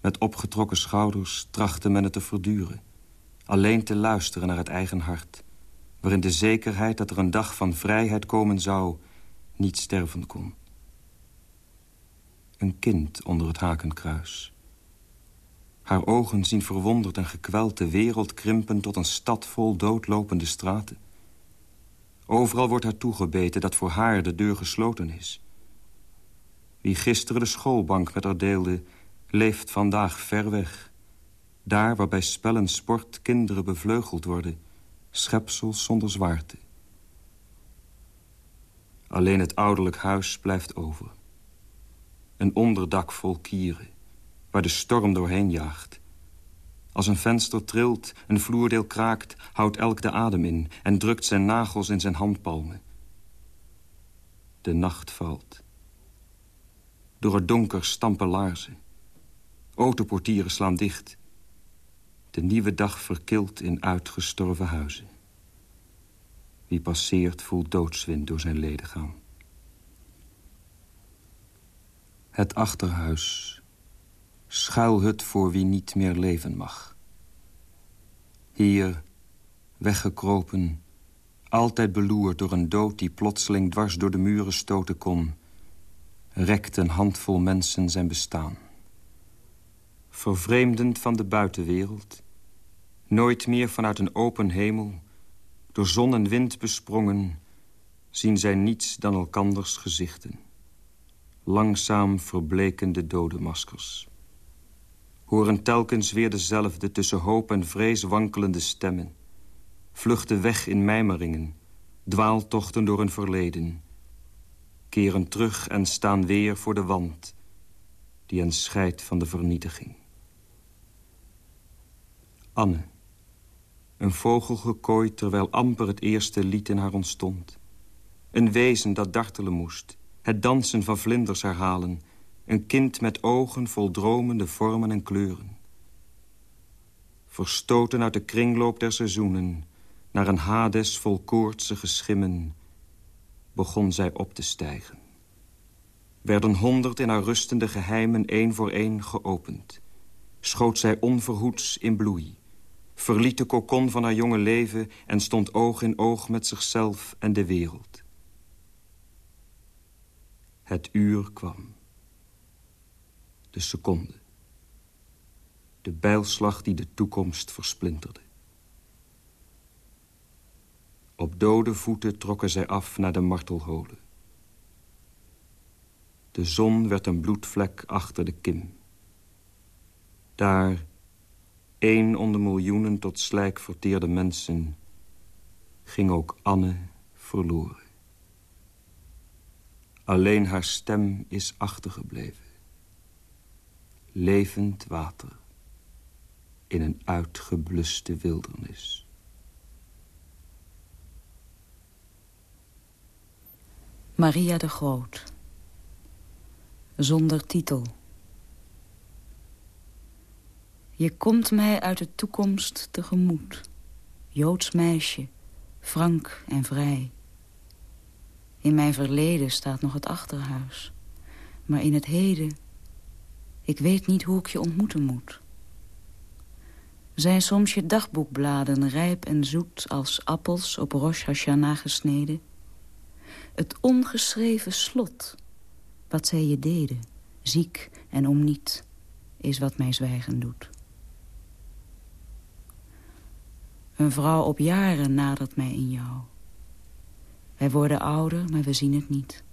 met opgetrokken schouders, trachtte men het te verduren. Alleen te luisteren naar het eigen hart waarin de zekerheid dat er een dag van vrijheid komen zou... niet sterven kon. Een kind onder het hakenkruis. Haar ogen zien verwonderd en gekweld de wereld krimpen... tot een stad vol doodlopende straten. Overal wordt haar toegebeten dat voor haar de deur gesloten is. Wie gisteren de schoolbank met haar deelde... leeft vandaag ver weg. Daar waar bij spel en sport kinderen bevleugeld worden schepsels zonder zwaarte. Alleen het ouderlijk huis blijft over. Een onderdak vol kieren, waar de storm doorheen jaagt. Als een venster trilt, een vloerdeel kraakt, houdt elk de adem in... en drukt zijn nagels in zijn handpalmen. De nacht valt. Door het donker stampen laarzen. Autoportieren slaan dicht. De nieuwe dag verkilt in uitgestorven huizen. Wie passeert voelt doodswind door zijn leden gaan. Het achterhuis. Schuilhut voor wie niet meer leven mag. Hier, weggekropen, altijd beloerd door een dood... die plotseling dwars door de muren stoten kon... rekt een handvol mensen zijn bestaan. Vervreemdend van de buitenwereld... nooit meer vanuit een open hemel... door zon en wind besprongen... zien zij niets dan elkanders gezichten langzaam verblekende dodenmaskers. Horen telkens weer dezelfde tussen hoop en vrees wankelende stemmen. Vluchten weg in mijmeringen, dwaaltochten door een verleden. Keren terug en staan weer voor de wand, die hen scheidt van de vernietiging. Anne, een vogel gekooid terwijl amper het eerste lied in haar ontstond. Een wezen dat dartelen moest, het dansen van vlinders herhalen. Een kind met ogen vol dromende vormen en kleuren. Verstoten uit de kringloop der seizoenen... naar een Hades vol koortsige schimmen... begon zij op te stijgen. Werden honderd in haar rustende geheimen één voor één geopend. Schoot zij onverhoeds in bloei. Verliet de kokon van haar jonge leven... en stond oog in oog met zichzelf en de wereld. Het uur kwam. De seconde. De bijlslag die de toekomst versplinterde. Op dode voeten trokken zij af naar de martelholen. De zon werd een bloedvlek achter de kim. Daar, één onder miljoenen tot slijk verteerde mensen... ging ook Anne verloren. Alleen haar stem is achtergebleven. Levend water in een uitgebluste wildernis. Maria de Groot. Zonder titel. Je komt mij uit de toekomst tegemoet. Joods meisje, frank en vrij. In mijn verleden staat nog het achterhuis. Maar in het heden... Ik weet niet hoe ik je ontmoeten moet. Zijn soms je dagboekbladen rijp en zoet... als appels op Rosh Hashanah gesneden? Het ongeschreven slot, wat zij je deden... ziek en om niet, is wat mij zwijgen doet. Een vrouw op jaren nadert mij in jou... Wij worden ouder, maar we zien het niet.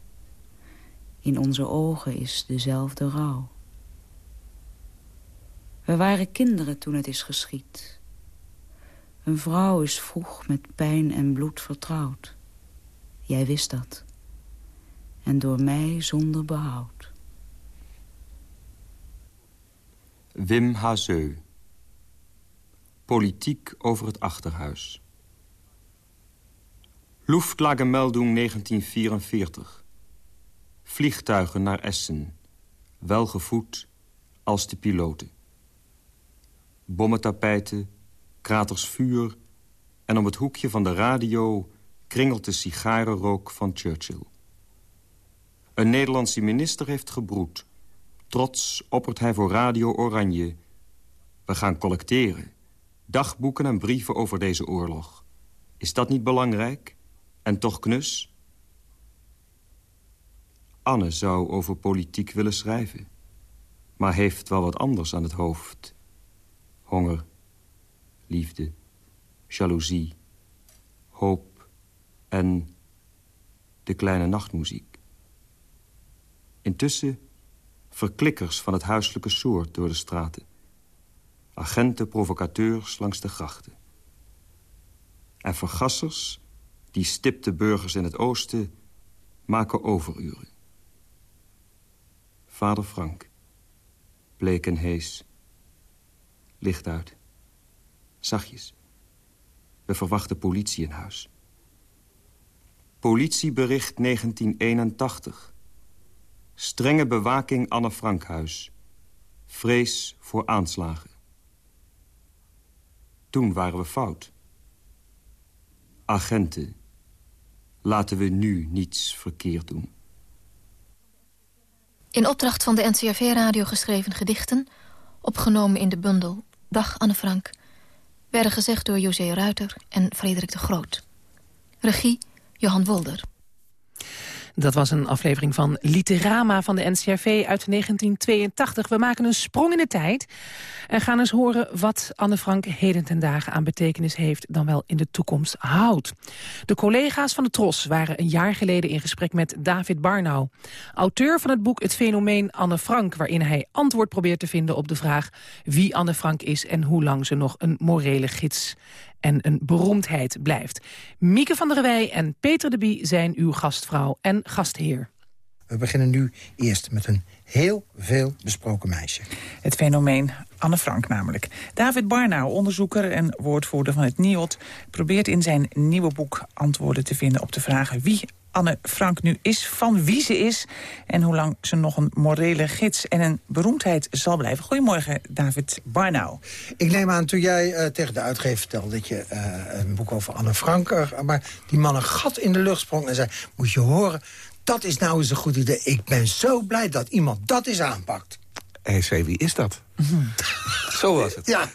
In onze ogen is dezelfde rouw. We waren kinderen toen het is geschied. Een vrouw is vroeg met pijn en bloed vertrouwd. Jij wist dat. En door mij zonder behoud. Wim Hazeu. Politiek over het achterhuis. Luftlagemeldung 1944. Vliegtuigen naar Essen. Welgevoed als de piloten. Bommentapijten, kraters vuur... en om het hoekje van de radio kringelt de sigarenrook van Churchill. Een Nederlandse minister heeft gebroed. Trots oppert hij voor Radio Oranje. We gaan collecteren. Dagboeken en brieven over deze oorlog. Is dat niet belangrijk? En toch knus? Anne zou over politiek willen schrijven. Maar heeft wel wat anders aan het hoofd. Honger, liefde, jaloezie, hoop en de kleine nachtmuziek. Intussen verklikkers van het huiselijke soort door de straten. Agenten, provocateurs langs de grachten. En vergassers die stipte burgers in het oosten maken overuren. Vader Frank. Bleek en hees. Licht uit. Zachtjes. We verwachten politie in huis. Politiebericht 1981. Strenge bewaking Anne Frankhuis. Vrees voor aanslagen. Toen waren we fout. Agenten. Laten we nu niets verkeerd doen. In opdracht van de NCRV-radio geschreven gedichten... opgenomen in de bundel Dag Anne Frank... werden gezegd door José Ruiter en Frederik de Groot. Regie Johan Wolder. Dat was een aflevering van Literama van de NCRV uit 1982. We maken een sprong in de tijd en gaan eens horen wat Anne Frank heden ten dagen aan betekenis heeft dan wel in de toekomst houdt. De collega's van de Tros waren een jaar geleden in gesprek met David Barnau, auteur van het boek Het fenomeen Anne Frank, waarin hij antwoord probeert te vinden op de vraag wie Anne Frank is en hoe lang ze nog een morele gids en een beroemdheid blijft. Mieke van der Wij en Peter de Bie zijn uw gastvrouw en gastheer. We beginnen nu eerst met een heel veel besproken meisje. Het fenomeen Anne Frank namelijk. David Barnau, onderzoeker en woordvoerder van het NIOT... probeert in zijn nieuwe boek antwoorden te vinden op de vragen... wie Anne Frank nu is, van wie ze is... en hoe lang ze nog een morele gids en een beroemdheid zal blijven. Goedemorgen, David Barnau. Ik neem aan, toen jij uh, tegen de uitgever vertelde... dat je uh, een boek over Anne Frank... Uh, maar die man een gat in de lucht sprong en zei... moet je horen, dat is nou eens een goed idee. Ik ben zo blij dat iemand dat eens aanpakt. Hij zei, wie is dat? zo was het. Ja.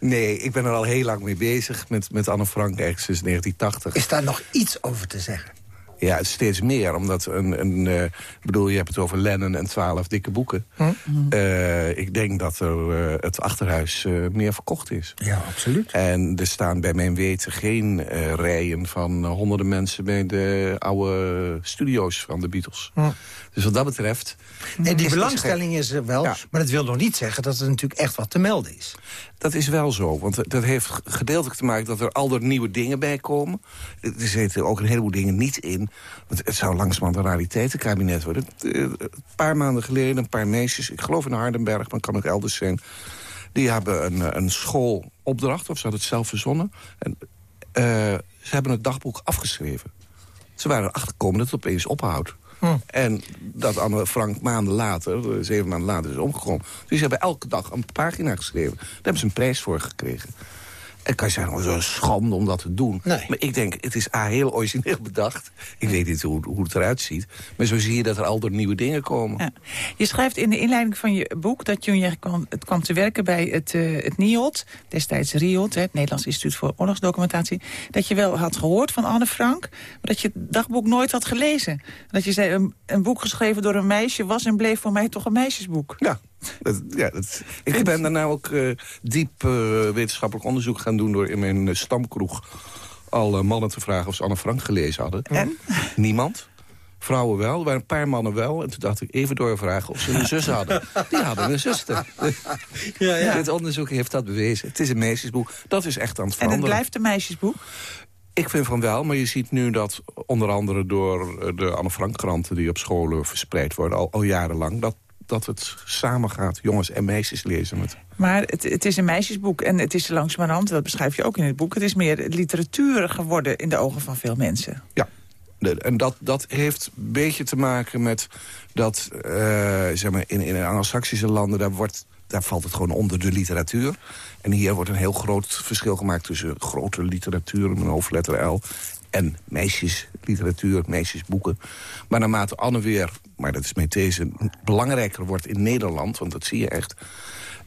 Nee, ik ben er al heel lang mee bezig met, met Anne Frank, ergens sinds 1980. Is daar nog iets over te zeggen? Ja, steeds meer. Omdat een, een uh, bedoel, je hebt het over Lennon en twaalf dikke boeken. Hm? Uh, ik denk dat er uh, het achterhuis meer verkocht is. Ja, absoluut. En er staan bij mijn weten geen rijen van honderden mensen bij de oude studio's van de Beatles. Hm. Dus wat dat betreft... Nee, die belangstelling is er wel, ja. maar dat wil nog niet zeggen dat er natuurlijk echt wat te melden is. Dat is wel zo, want dat heeft gedeeltelijk te maken dat er al nieuwe dingen bij komen. Er zitten ook een heleboel dingen niet in. Want het zou langzamerhand een rariteitenkabinet worden. Een paar maanden geleden, een paar meisjes, ik geloof in Hardenberg, maar kan ook elders zijn. Die hebben een, een schoolopdracht, of ze hadden het zelf verzonnen. En, uh, ze hebben het dagboek afgeschreven. Ze waren erachter gekomen dat het opeens ophoudt. Hm. En dat Anne Frank maanden later, zeven maanden later, is omgekomen. Dus ze hebben elke dag een pagina geschreven. Daar hebben ze een prijs voor gekregen. En kan je zeggen, oh, zo'n schande om dat te doen. Nee. Maar ik denk, het is A, heel origineel bedacht. Ik weet niet hoe, hoe het eruit ziet. Maar zo zie je dat er al door nieuwe dingen komen. Ja. Je schrijft in de inleiding van je boek dat toen je kwam, het kwam te werken bij het, uh, het NIOD... destijds RIOD, het Nederlands Instituut voor Oorlogsdocumentatie... dat je wel had gehoord van Anne Frank... maar dat je het dagboek nooit had gelezen. Dat je zei, een, een boek geschreven door een meisje was en bleef voor mij toch een meisjesboek. Ja, dat, ja, dat, ik ben daarna ook uh, diep uh, wetenschappelijk onderzoek gaan doen... door in mijn uh, stamkroeg alle mannen te vragen of ze Anne Frank gelezen hadden. En? Niemand. Vrouwen wel, er waren een paar mannen wel. En toen dacht ik even doorvragen of ze een zus hadden. Die hadden een zuster. Ja, ja. Dit onderzoek heeft dat bewezen. Het is een meisjesboek. Dat is echt aan het En veranderen. het blijft een meisjesboek? Ik vind van wel, maar je ziet nu dat onder andere door de Anne Frank-kranten... die op scholen verspreid worden, al, al jarenlang... dat dat het samengaat. Jongens en meisjes lezen het. Maar het, het is een meisjesboek en het is langzamerhand, dat beschrijf je ook in het boek... het is meer literatuur geworden in de ogen van veel mensen. Ja, en dat, dat heeft een beetje te maken met dat uh, zeg maar in, in Anglo-Saxische landen... Daar, wordt, daar valt het gewoon onder de literatuur. En hier wordt een heel groot verschil gemaakt tussen grote literatuur... met een hoofdletter L en meisjesliteratuur, meisjesboeken. Maar naarmate Anne weer, maar dat is met deze, belangrijker wordt in Nederland... want dat zie je echt...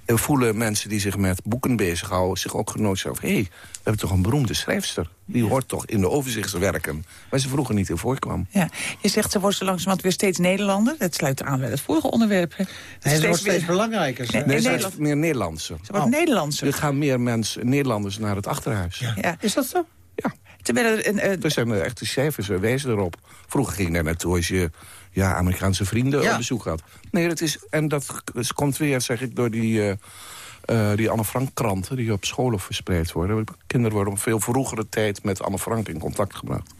voelen mensen die zich met boeken bezighouden zich ook genoodzaakt... hé, hey, we hebben toch een beroemde schrijfster. Die hoort toch in de overzichtswerken, waar ze vroeger niet in voorkwam. Ja, je zegt ze wordt zo langzamerhand weer steeds Nederlander. Dat sluit aan bij het vorige onderwerp. Nee, ze wordt steeds belangrijker. Nee, Nee, ze meer Nederlandse. Ze wordt Nederlandser. Er gaan meer mensen, Nederlanders naar het achterhuis. Ja. Is dat zo? Er een, eh, Er zijn echte cijfers, we wijzen erop. Vroeger ging je daar naartoe als je ja, Amerikaanse vrienden Ja. op bezoek had. Nee, dat is, en dat komt weer, zeg ik, door die... eh, eh, die Anne Frank kranten die op scholen verspreid worden. Kinderen worden op veel vroegere tijd met Anne Frank in contact gebracht.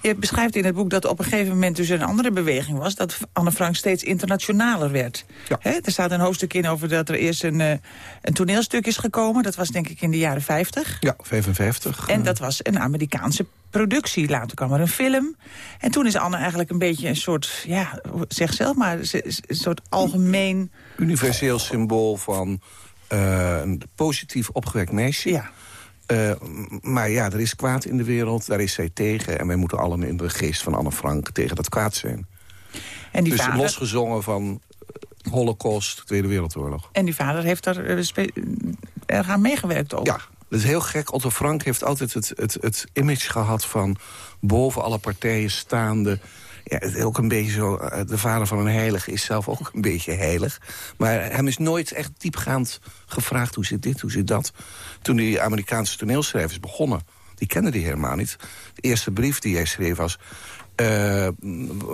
Je beschrijft in het boek dat op een gegeven moment dus een andere beweging was. Dat Anne Frank steeds internationaler werd. Er staat een hoofdstuk in over dat er eerst een, uh, een toneelstuk is gekomen. Dat was denk ik in de jaren 50. Ja, 55. En dat was een Amerikaanse productie. Later kwam er een film. En toen is Anne eigenlijk een beetje een soort, ja, zeg zelf maar, een soort algemeen... Universeel symbool van uh, een positief opgewekt meisje. Ja. Uh, maar ja, er is kwaad in de wereld, daar is zij tegen. En wij moeten allen in de geest van Anne Frank tegen dat kwaad zijn. En die dus vader... losgezongen van Holocaust, Tweede Wereldoorlog. En die vader heeft daar erg aan meegewerkt ook. Ja, dat is heel gek. Otto Frank heeft altijd het, het, het image gehad van boven alle partijen staande... Ja, ook een beetje zo, de vader van een heilige is zelf ook een beetje heilig. Maar hem is nooit echt diepgaand gevraagd hoe zit dit, hoe zit dat. Toen die Amerikaanse toneelschrijvers begonnen, die kenden die helemaal niet. De eerste brief die hij schreef was... Uh,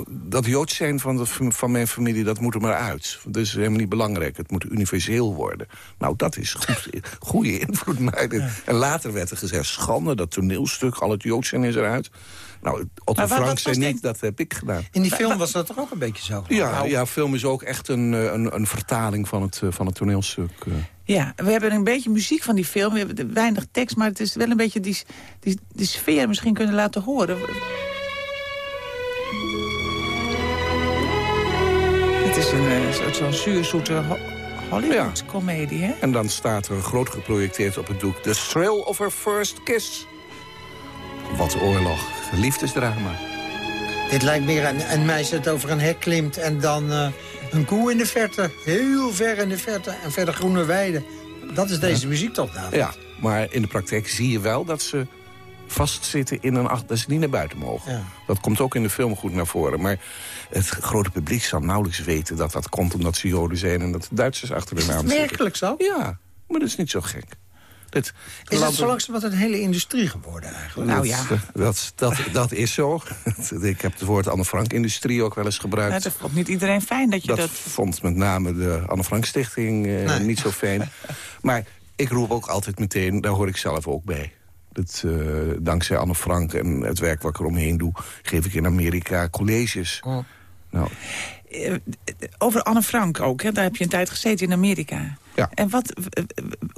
dat Joods zijn van, de, van mijn familie, dat moet er maar uit. Dat is helemaal niet belangrijk. Het moet universeel worden. Nou, dat is goed, goede invloed. Ja. En later werd er gezegd, schande, dat toneelstuk, al het Joods zijn is eruit. Nou, Otto Frank zei niet, dat heb ik gedaan. In die film was dat toch ook een beetje zo? Ja, ja film is ook echt een, een, een vertaling van het, van het toneelstuk. Ja, we hebben een beetje muziek van die film. We hebben weinig tekst, maar het is wel een beetje die, die, die sfeer misschien kunnen laten horen. Het is een zo'n zuurzoete Hollywood-comedie, hè? En dan staat er groot geprojecteerd op het doek... The Thrill of Her First Kiss. Wat oorlog. Liefdesdrama. Dit lijkt meer een, een meisje dat over een hek klimt... en dan uh, een koe in de verte, heel ver in de verte... en verder groene weiden. Dat is deze ja. muziek toch, David? Ja, maar in de praktijk zie je wel dat ze vastzitten in een acht... dat ze niet naar buiten mogen. Ja. Dat komt ook in de film goed naar voren. Maar het grote publiek zal nauwelijks weten dat dat komt... omdat ze Joden zijn en dat de Duitsers achter de naam zitten. Werkelijk zo? Ja, maar dat is niet zo gek. Het, is het zo langzamerhand een hele industrie geworden eigenlijk? Nou ja. Dat, dat, dat is zo. Ik heb het woord Anne Frank-industrie ook wel eens gebruikt. Ja, dat vond niet iedereen fijn dat je dat... Dat vond met name de Anne Frank-stichting nee. niet zo fijn. maar ik roep ook altijd meteen, daar hoor ik zelf ook bij. Dat, uh, dankzij Anne Frank en het werk wat ik eromheen doe... geef ik in Amerika colleges. Oh. Nou. Uh, over Anne Frank ook, hè? daar heb je een tijd gezeten in Amerika. Ja. En wat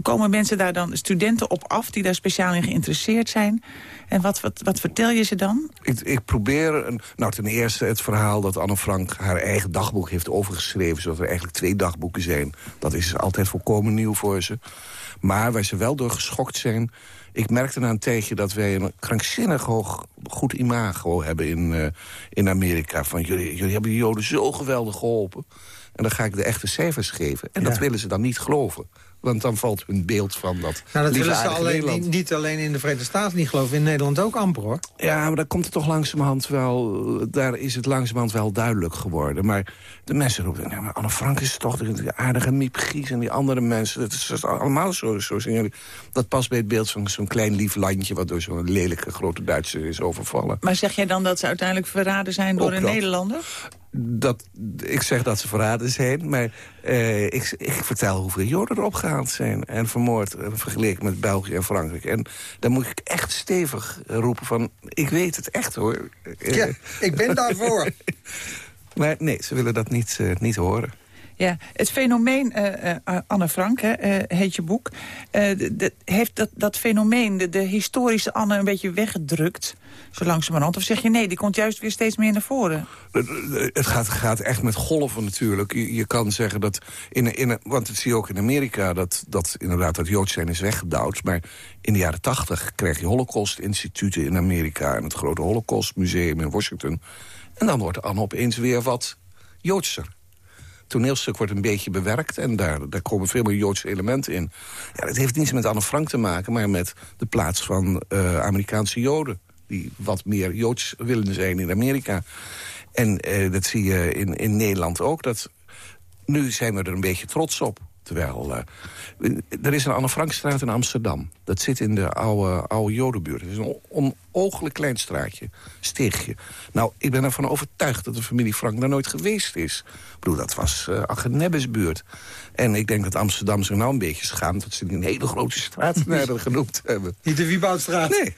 komen mensen daar dan, studenten op af... die daar speciaal in geïnteresseerd zijn? En wat, wat, wat vertel je ze dan? Ik, ik probeer, een, nou ten eerste het verhaal dat Anne Frank haar eigen dagboek heeft overgeschreven... zodat er eigenlijk twee dagboeken zijn. Dat is altijd volkomen nieuw voor ze. Maar waar ze wel door geschokt zijn... Ik merkte na een tijdje dat wij een krankzinnig hoog, goed imago hebben in, uh, in Amerika. Van jullie, jullie hebben de Joden zo geweldig geholpen. En dan ga ik de echte cijfers geven. En ja. dat willen ze dan niet geloven. Want dan valt hun beeld van dat Nou, dat willen ze alleen, niet, niet alleen in de Verenigde Staten niet geloven. In Nederland ook amper, hoor. Ja, maar daar komt het toch langzamerhand wel... Daar is het langzamerhand wel duidelijk geworden. Maar de mensen roepen... Nou, maar Anne Frank is toch de aardige Miep Gies en die andere mensen. Dat is, dat is allemaal zo. zo zijn jullie. Dat past bij het beeld van zo'n klein lief landje... wat door zo'n lelijke grote Duitser is overvallen. Maar zeg jij dan dat ze uiteindelijk verraden zijn door Ook een dat. Nederlander? Dat, ik zeg dat ze verraden zijn, maar eh, ik, ik vertel hoeveel Joden er opgehaald zijn. En vermoord, eh, vergeleken met België en Frankrijk. En dan moet ik echt stevig roepen van, ik weet het echt hoor. Eh, Ja, ik ben daarvoor. maar nee, ze willen dat niet, eh, niet horen. Ja, het fenomeen eh, eh, Anne Frank, hè, eh, heet je boek... eh, de- de- heeft dat, dat fenomeen, de, de historische Anne, een beetje weggedrukt... zo langzamerhand? Of zeg je nee, die komt juist weer steeds meer naar voren? Het gaat, gaat echt met golven natuurlijk. Je, je kan zeggen dat, in, in, want dat zie je ook in Amerika... dat, dat inderdaad dat Joods zijn is weggedouwd. Maar in de jaren tachtig kreeg je Holocaust-instituten in Amerika... en het grote Holocaust-museum in Washington. En dan wordt Anne opeens weer wat Joodser. Toneelstuk wordt een beetje bewerkt en daar, daar komen veel meer Joodse elementen in. Ja, dat heeft niets met Anne Frank te maken, maar met de plaats van eh, Amerikaanse Joden. Die wat meer Joods willen zijn in Amerika. En eh, dat zie je in, in Nederland ook. Dat, nu zijn we er een beetje trots op. Terwijl, uh, er is een Anne Frankstraat in Amsterdam. Dat zit in de oude, oude Jodenbuurt. Het is een onogelijk klein straatje, steegje. Nou, ik ben ervan overtuigd dat de familie Frank daar nooit geweest is. Ik bedoel, dat was uh, Agenebbesbuurt. En ik denk dat Amsterdam zich nou een beetje schaamt... dat ze een hele grote straat genoemd hebben. Niet de Wieboudstraat? Nee.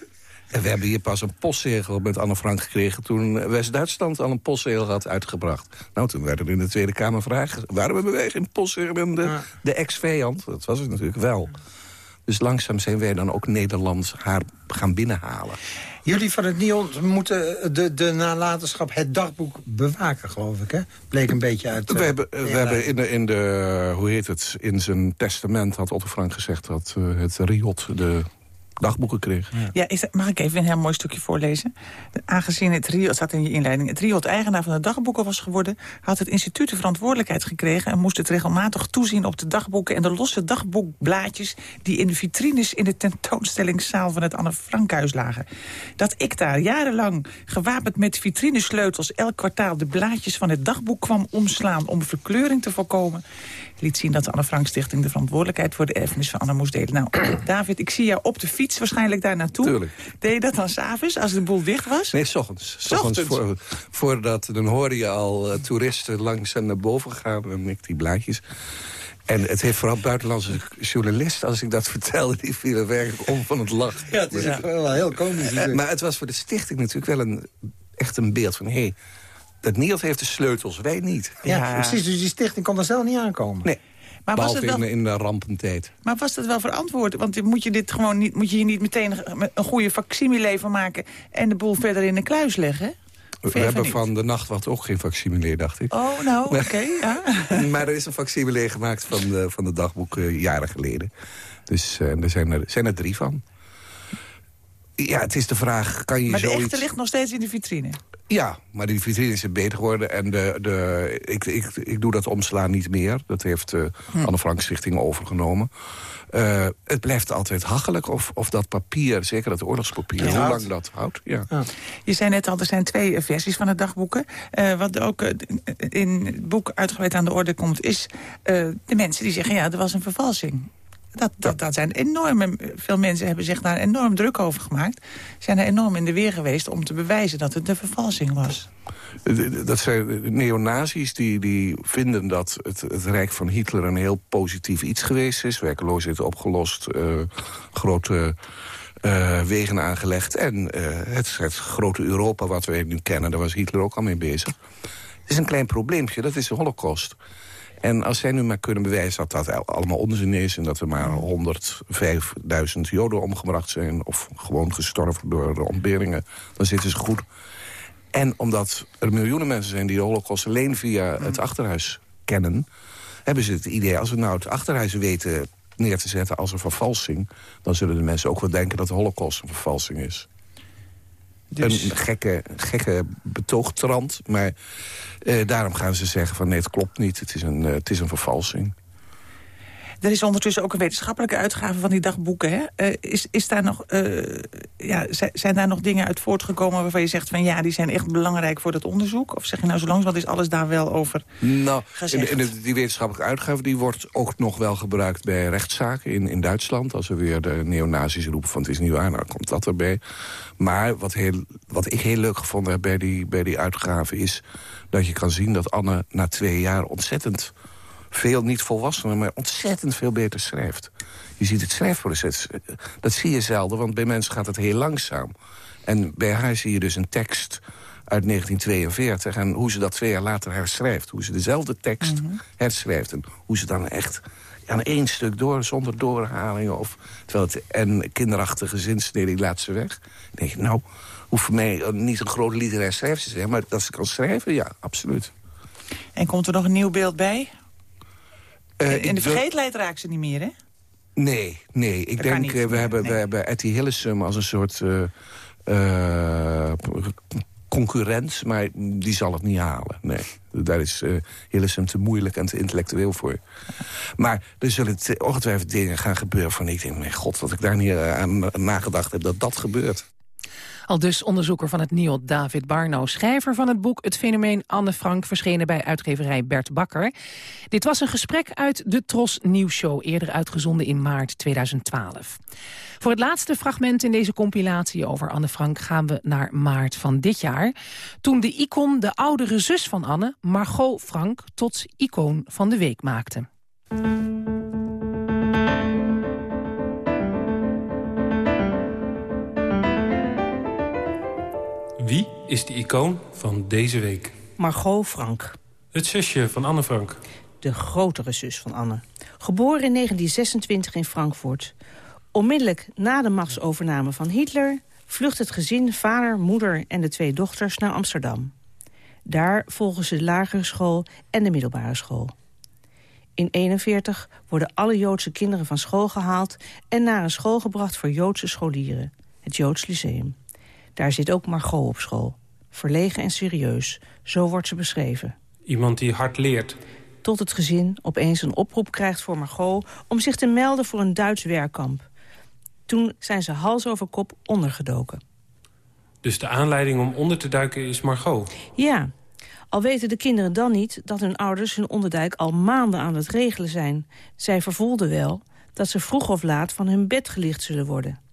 En we hebben hier pas een postzegel met Anne Frank gekregen... toen West-Duitsland al een postzegel had uitgebracht. Nou, toen werden er in de Tweede Kamer vragen... waarom hebben wij geen postzegel in de, de ex-vijand? Dat was het natuurlijk wel. Dus langzaam zijn wij dan ook Nederlands haar gaan binnenhalen. Jullie van het NION moeten de, de nalatenschap, het dagboek bewaken, geloof ik, hè? Bleek een beetje uit... we hebben, we hebben in, de, in de, hoe heet het, in zijn testament had Otto Frank gezegd... dat uh, het Riot, de dagboeken kreeg. Ja, is mag ik even een heel mooi stukje voorlezen? Aangezien het Rio, staat in je inleiding, het Rio het eigenaar van de dagboeken was geworden... had het instituut de verantwoordelijkheid gekregen... en moest het regelmatig toezien op de dagboeken en de losse dagboekblaadjes... die in de vitrines in de tentoonstellingszaal van het Anne Frankhuis lagen. Dat ik daar jarenlang gewapend met vitrinesleutels... elk kwartaal de blaadjes van het dagboek kwam omslaan om verkleuring te voorkomen liet zien dat de Anne Frank Stichting de verantwoordelijkheid voor de erfenis van Anne moest delen. Nou, David, ik zie jou op de fiets waarschijnlijk daar naartoe. Tuurlijk. Deed je dat dan s'avonds, als de boel dicht was? Nee, s ochtends. S ochtends, voor, voordat, dan hoor je al uh, toeristen langzaam naar boven gaan en ik die blaadjes. En het heeft vooral buitenlandse journalisten, als ik dat vertelde... die vielen werkelijk om van het lachen. Ja, het is wel heel komisch. Uh, maar het was voor de stichting natuurlijk wel een, echt een beeld van... Hey, dat Niels heeft de sleutels, wij niet. Ja, precies. Dus die stichting kon er zelf niet aankomen. Nee. Maar was het wel... in, in de rampentijd. Maar was dat wel verantwoord? Want moet je, dit gewoon niet, moet je hier niet meteen een goede facsimile van maken... en de boel verder in de kluis leggen? We hebben van de nachtwacht ook geen facsimile, dacht ik. Oh, nou, oké. ja. maar er is een facsimile gemaakt van de, van de dagboek uh, jaren geleden. Dus uh, er zijn er, zijn er drie van. Ja, het is de vraag, kan je maar zoiets... Maar de echte ligt nog steeds in de vitrine? Ja, maar die vitrine is beter geworden. En de, de, ik, ik, ik doe dat omslaan niet meer. Dat heeft de hm. Anne Frank Stichting overgenomen. Uh, het blijft altijd hachelijk of, of dat papier, zeker dat oorlogspapier, ja. hoe lang dat houdt. Ja. ja. Je zei net al, er zijn twee versies van het dagboeken. Uh, wat ook uh, in het boek uitgebreid aan de orde komt, is de mensen die zeggen... ja, er was een vervalsing. Dat, dat, dat zijn enorme, veel mensen hebben zich daar enorm druk over gemaakt. Zijn er enorm in de weer geweest om te bewijzen dat het de vervalsing was. Dat zijn neonazis die, die vinden dat het, het Rijk van Hitler een heel positief iets geweest is. Werkeloosheid opgelost, uh, grote uh, wegen aangelegd. En uh, het, het grote Europa wat we nu kennen, daar was Hitler ook al mee bezig. Het is een klein probleempje, dat is de holocaust. En als zij nu maar kunnen bewijzen dat dat allemaal onzin is... en dat er maar 105.000 Joden omgebracht zijn... of gewoon gestorven door de ontberingen, dan zitten ze goed. En omdat er miljoenen mensen zijn die de holocaust alleen via het achterhuis kennen... hebben ze het idee, als we nou het achterhuis weten neer te zetten als een vervalsing... dan zullen de mensen ook wel denken dat de holocaust een vervalsing is. Dus... Een gekke, gekke betoogtrand. Maar eh, daarom gaan ze zeggen van nee, het klopt niet. Het is een, uh, het is een vervalsing. Er is ondertussen ook een wetenschappelijke uitgave van die dagboeken. Hè? Uh, is, is daar nog, uh, ja, zijn daar nog dingen uit voortgekomen waarvan je zegt... van ja, die zijn echt belangrijk voor dat onderzoek? Of zeg je nou zo wat is alles daar wel over Nou, gezegd? in, in die wetenschappelijke uitgave die wordt ook nog wel gebruikt bij rechtszaken in, in Duitsland. Als we weer de neonazis roepen van het is niet waar, nou, dan komt dat erbij. Maar wat, heel, wat ik heel leuk gevonden heb bij die, bij die uitgave is... dat je kan zien dat Anne na twee jaar ontzettend veel niet-volwassenen... maar ontzettend veel beter schrijft. Je ziet het schrijfproces, dat zie je zelden... want bij mensen gaat het heel langzaam. En bij haar zie je dus een tekst uit 1942... en hoe ze dat twee jaar later herschrijft. Hoe ze dezelfde tekst mm herschrijft. En hoe ze dan echt aan één stuk door, zonder doorhalingen... Of, terwijl het en kinderachtige zinsnede laat ze weg. Dan denk je, nou, hoeft voor mij niet een grote literair schrijver te zijn... maar dat ze kan schrijven, ja, absoluut. En komt er nog een nieuw beeld bij? Uh, in de vergeetlijst raakt ze niet meer, hè? Nee, nee. Ik denk, uh, we, hebben, nee. we hebben Etty Hillesum als een soort uh, concurrent... maar die zal het niet halen, nee. Daar is Hillesum te moeilijk en te intellectueel voor. Maar er zullen ongetwijfeld dingen gaan gebeuren van... ik denk, mijn god, dat ik daar niet aan nagedacht heb dat dat gebeurt. Al dus onderzoeker van het NIOD David Barno, schrijver van het boek Het fenomeen Anne Frank, verschenen bij uitgeverij Bert Bakker. Dit was een gesprek uit de Tros Nieuwsshow, eerder uitgezonden in maart 2012. Voor het laatste fragment in deze compilatie over Anne Frank gaan we naar maart van dit jaar. Toen de icon de oudere zus van Anne, Margot Frank, tot icoon van de week maakte. Is de icoon van deze week? Margot Frank. Het zusje van Anne Frank. De grotere zus van Anne. Geboren in 1926 in Frankfurt. Onmiddellijk na de machtsovername van Hitler... vlucht het gezin, vader, moeder en de twee dochters naar Amsterdam. Daar volgen ze de lagere school en de middelbare school. In 1941 worden alle Joodse kinderen van school gehaald... en naar een school gebracht voor Joodse scholieren, het Joods Lyceum. Daar zit ook Margot op school. Verlegen en serieus, zo wordt ze beschreven. Iemand die hard leert. Tot het gezin opeens een oproep krijgt voor Margot... om zich te melden voor een Duits werkkamp. Toen zijn ze hals over kop ondergedoken. Dus de aanleiding om onder te duiken is Margot? Ja, al weten de kinderen dan niet dat hun ouders hun onderduik al maanden aan het regelen zijn. Zij vervoelden wel dat ze vroeg of laat van hun bed gelicht zullen worden.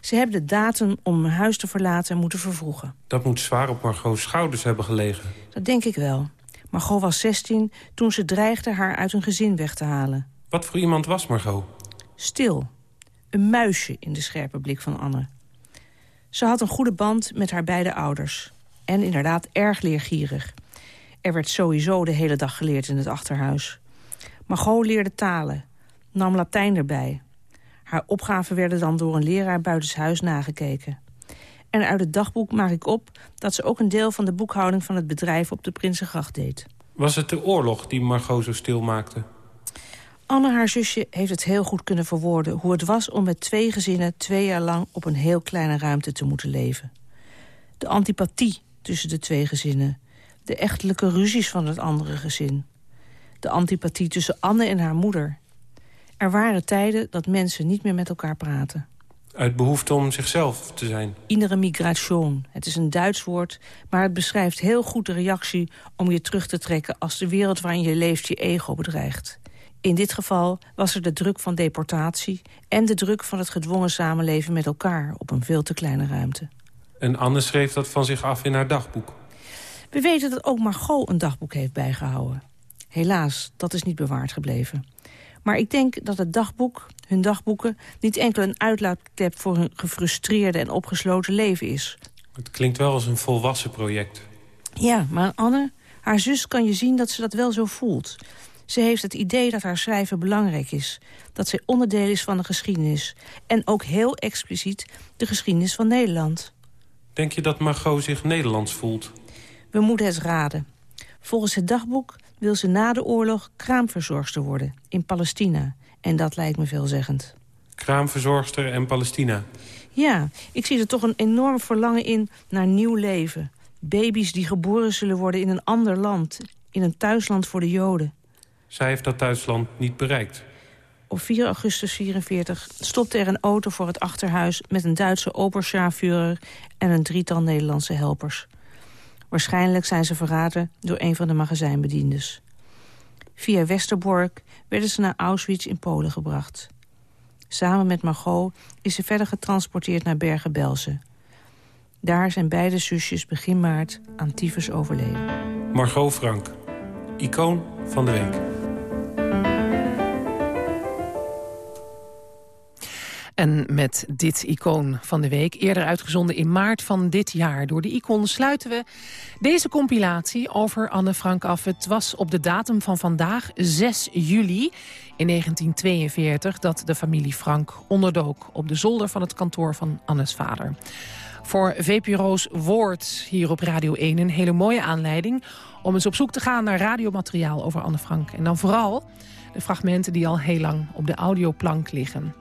Ze hebben de datum om hun huis te verlaten moeten vervroegen. Dat moet zwaar op Margot's schouders hebben gelegen. Dat denk ik wel. Margot was 16 toen ze dreigde haar uit hun gezin weg te halen. Wat voor iemand was Margot? Stil. Een muisje in de scherpe blik van Anne. Ze had een goede band met haar beide ouders. En inderdaad erg leergierig. Er werd sowieso de hele dag geleerd in het achterhuis. Margot leerde talen, nam Latijn erbij. Haar opgaven werden dan door een leraar buitenshuis nagekeken. En uit het dagboek maak ik op dat ze ook een deel van de boekhouding van het bedrijf op de Prinsengracht deed. Was het de oorlog die Margot zo stil maakte? Anne, haar zusje, heeft het heel goed kunnen verwoorden... hoe het was om met twee gezinnen twee jaar lang op een heel kleine ruimte te moeten leven. De antipathie tussen de twee gezinnen. De echtelijke ruzies van het andere gezin. De antipathie tussen Anne en haar moeder. Er waren tijden dat mensen niet meer met elkaar praten. Uit behoefte om zichzelf te zijn. Innere migration. Het is een Duits woord, maar het beschrijft heel goed de reactie... om je terug te trekken als de wereld waarin je leeft je ego bedreigt. In dit geval was er de druk van deportatie... en de druk van het gedwongen samenleven met elkaar... op een veel te kleine ruimte. En Anne schreef dat van zich af in haar dagboek. We weten dat ook Margot een dagboek heeft bijgehouden. Helaas, dat is niet bewaard gebleven. Maar ik denk dat het dagboek, hun dagboeken... niet enkel een uitlaatklep voor hun gefrustreerde en opgesloten leven is. Het klinkt wel als een volwassen project. Ja, maar Anne, haar zus kan je zien dat ze dat wel zo voelt. Ze heeft het idee dat haar schrijven belangrijk is. Dat zij onderdeel is van de geschiedenis. En ook heel expliciet de geschiedenis van Nederland. Denk je dat Margot zich Nederlands voelt? We moeten het raden. Volgens het dagboek wil ze na de oorlog kraamverzorgster worden in Palestina. En dat lijkt me veelzeggend. Kraamverzorgster en Palestina. Ja, ik zie er toch een enorm verlangen in naar nieuw leven. Baby's die geboren zullen worden in een ander land. In een thuisland voor de Joden. Zij heeft dat thuisland niet bereikt. Op 4 augustus 44 stopte er een auto voor het achterhuis... met een Duitse Oberschaafvurer en een drietal Nederlandse helpers. Waarschijnlijk zijn ze verraden door een van de magazijnbediendes. Via Westerbork werden ze naar Auschwitz in Polen gebracht. Samen met Margot is ze verder getransporteerd naar Bergen-Belsen. Daar zijn beide zusjes begin maart aan tyfus overleden. Margot Frank, icoon van de week. En met dit icoon van de week, eerder uitgezonden in maart van dit jaar. Door de icon sluiten we deze compilatie over Anne Frank af. Het was op de datum van vandaag, 6 juli in 1942... dat de familie Frank onderdook op de zolder van het kantoor van Annes vader. Voor VPRO's Woord hier op Radio 1 een hele mooie aanleiding... om eens op zoek te gaan naar radiomateriaal over Anne Frank. En dan vooral de fragmenten die al heel lang op de audioplank liggen.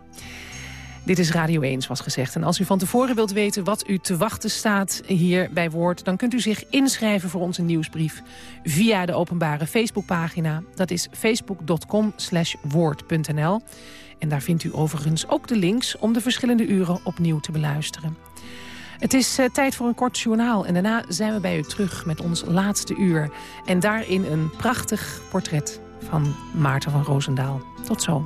Dit is Radio 1 was gezegd. En als u van tevoren wilt weten wat u te wachten staat hier bij Woord... dan kunt u zich inschrijven voor onze nieuwsbrief via de openbare Facebookpagina. Dat is facebook.com woord.nl. En daar vindt u overigens ook de links om de verschillende uren opnieuw te beluisteren. Het is eh, tijd voor een kort journaal en daarna zijn we bij u terug met ons laatste uur. En daarin een prachtig portret van Maarten van Roosendaal. Tot zo.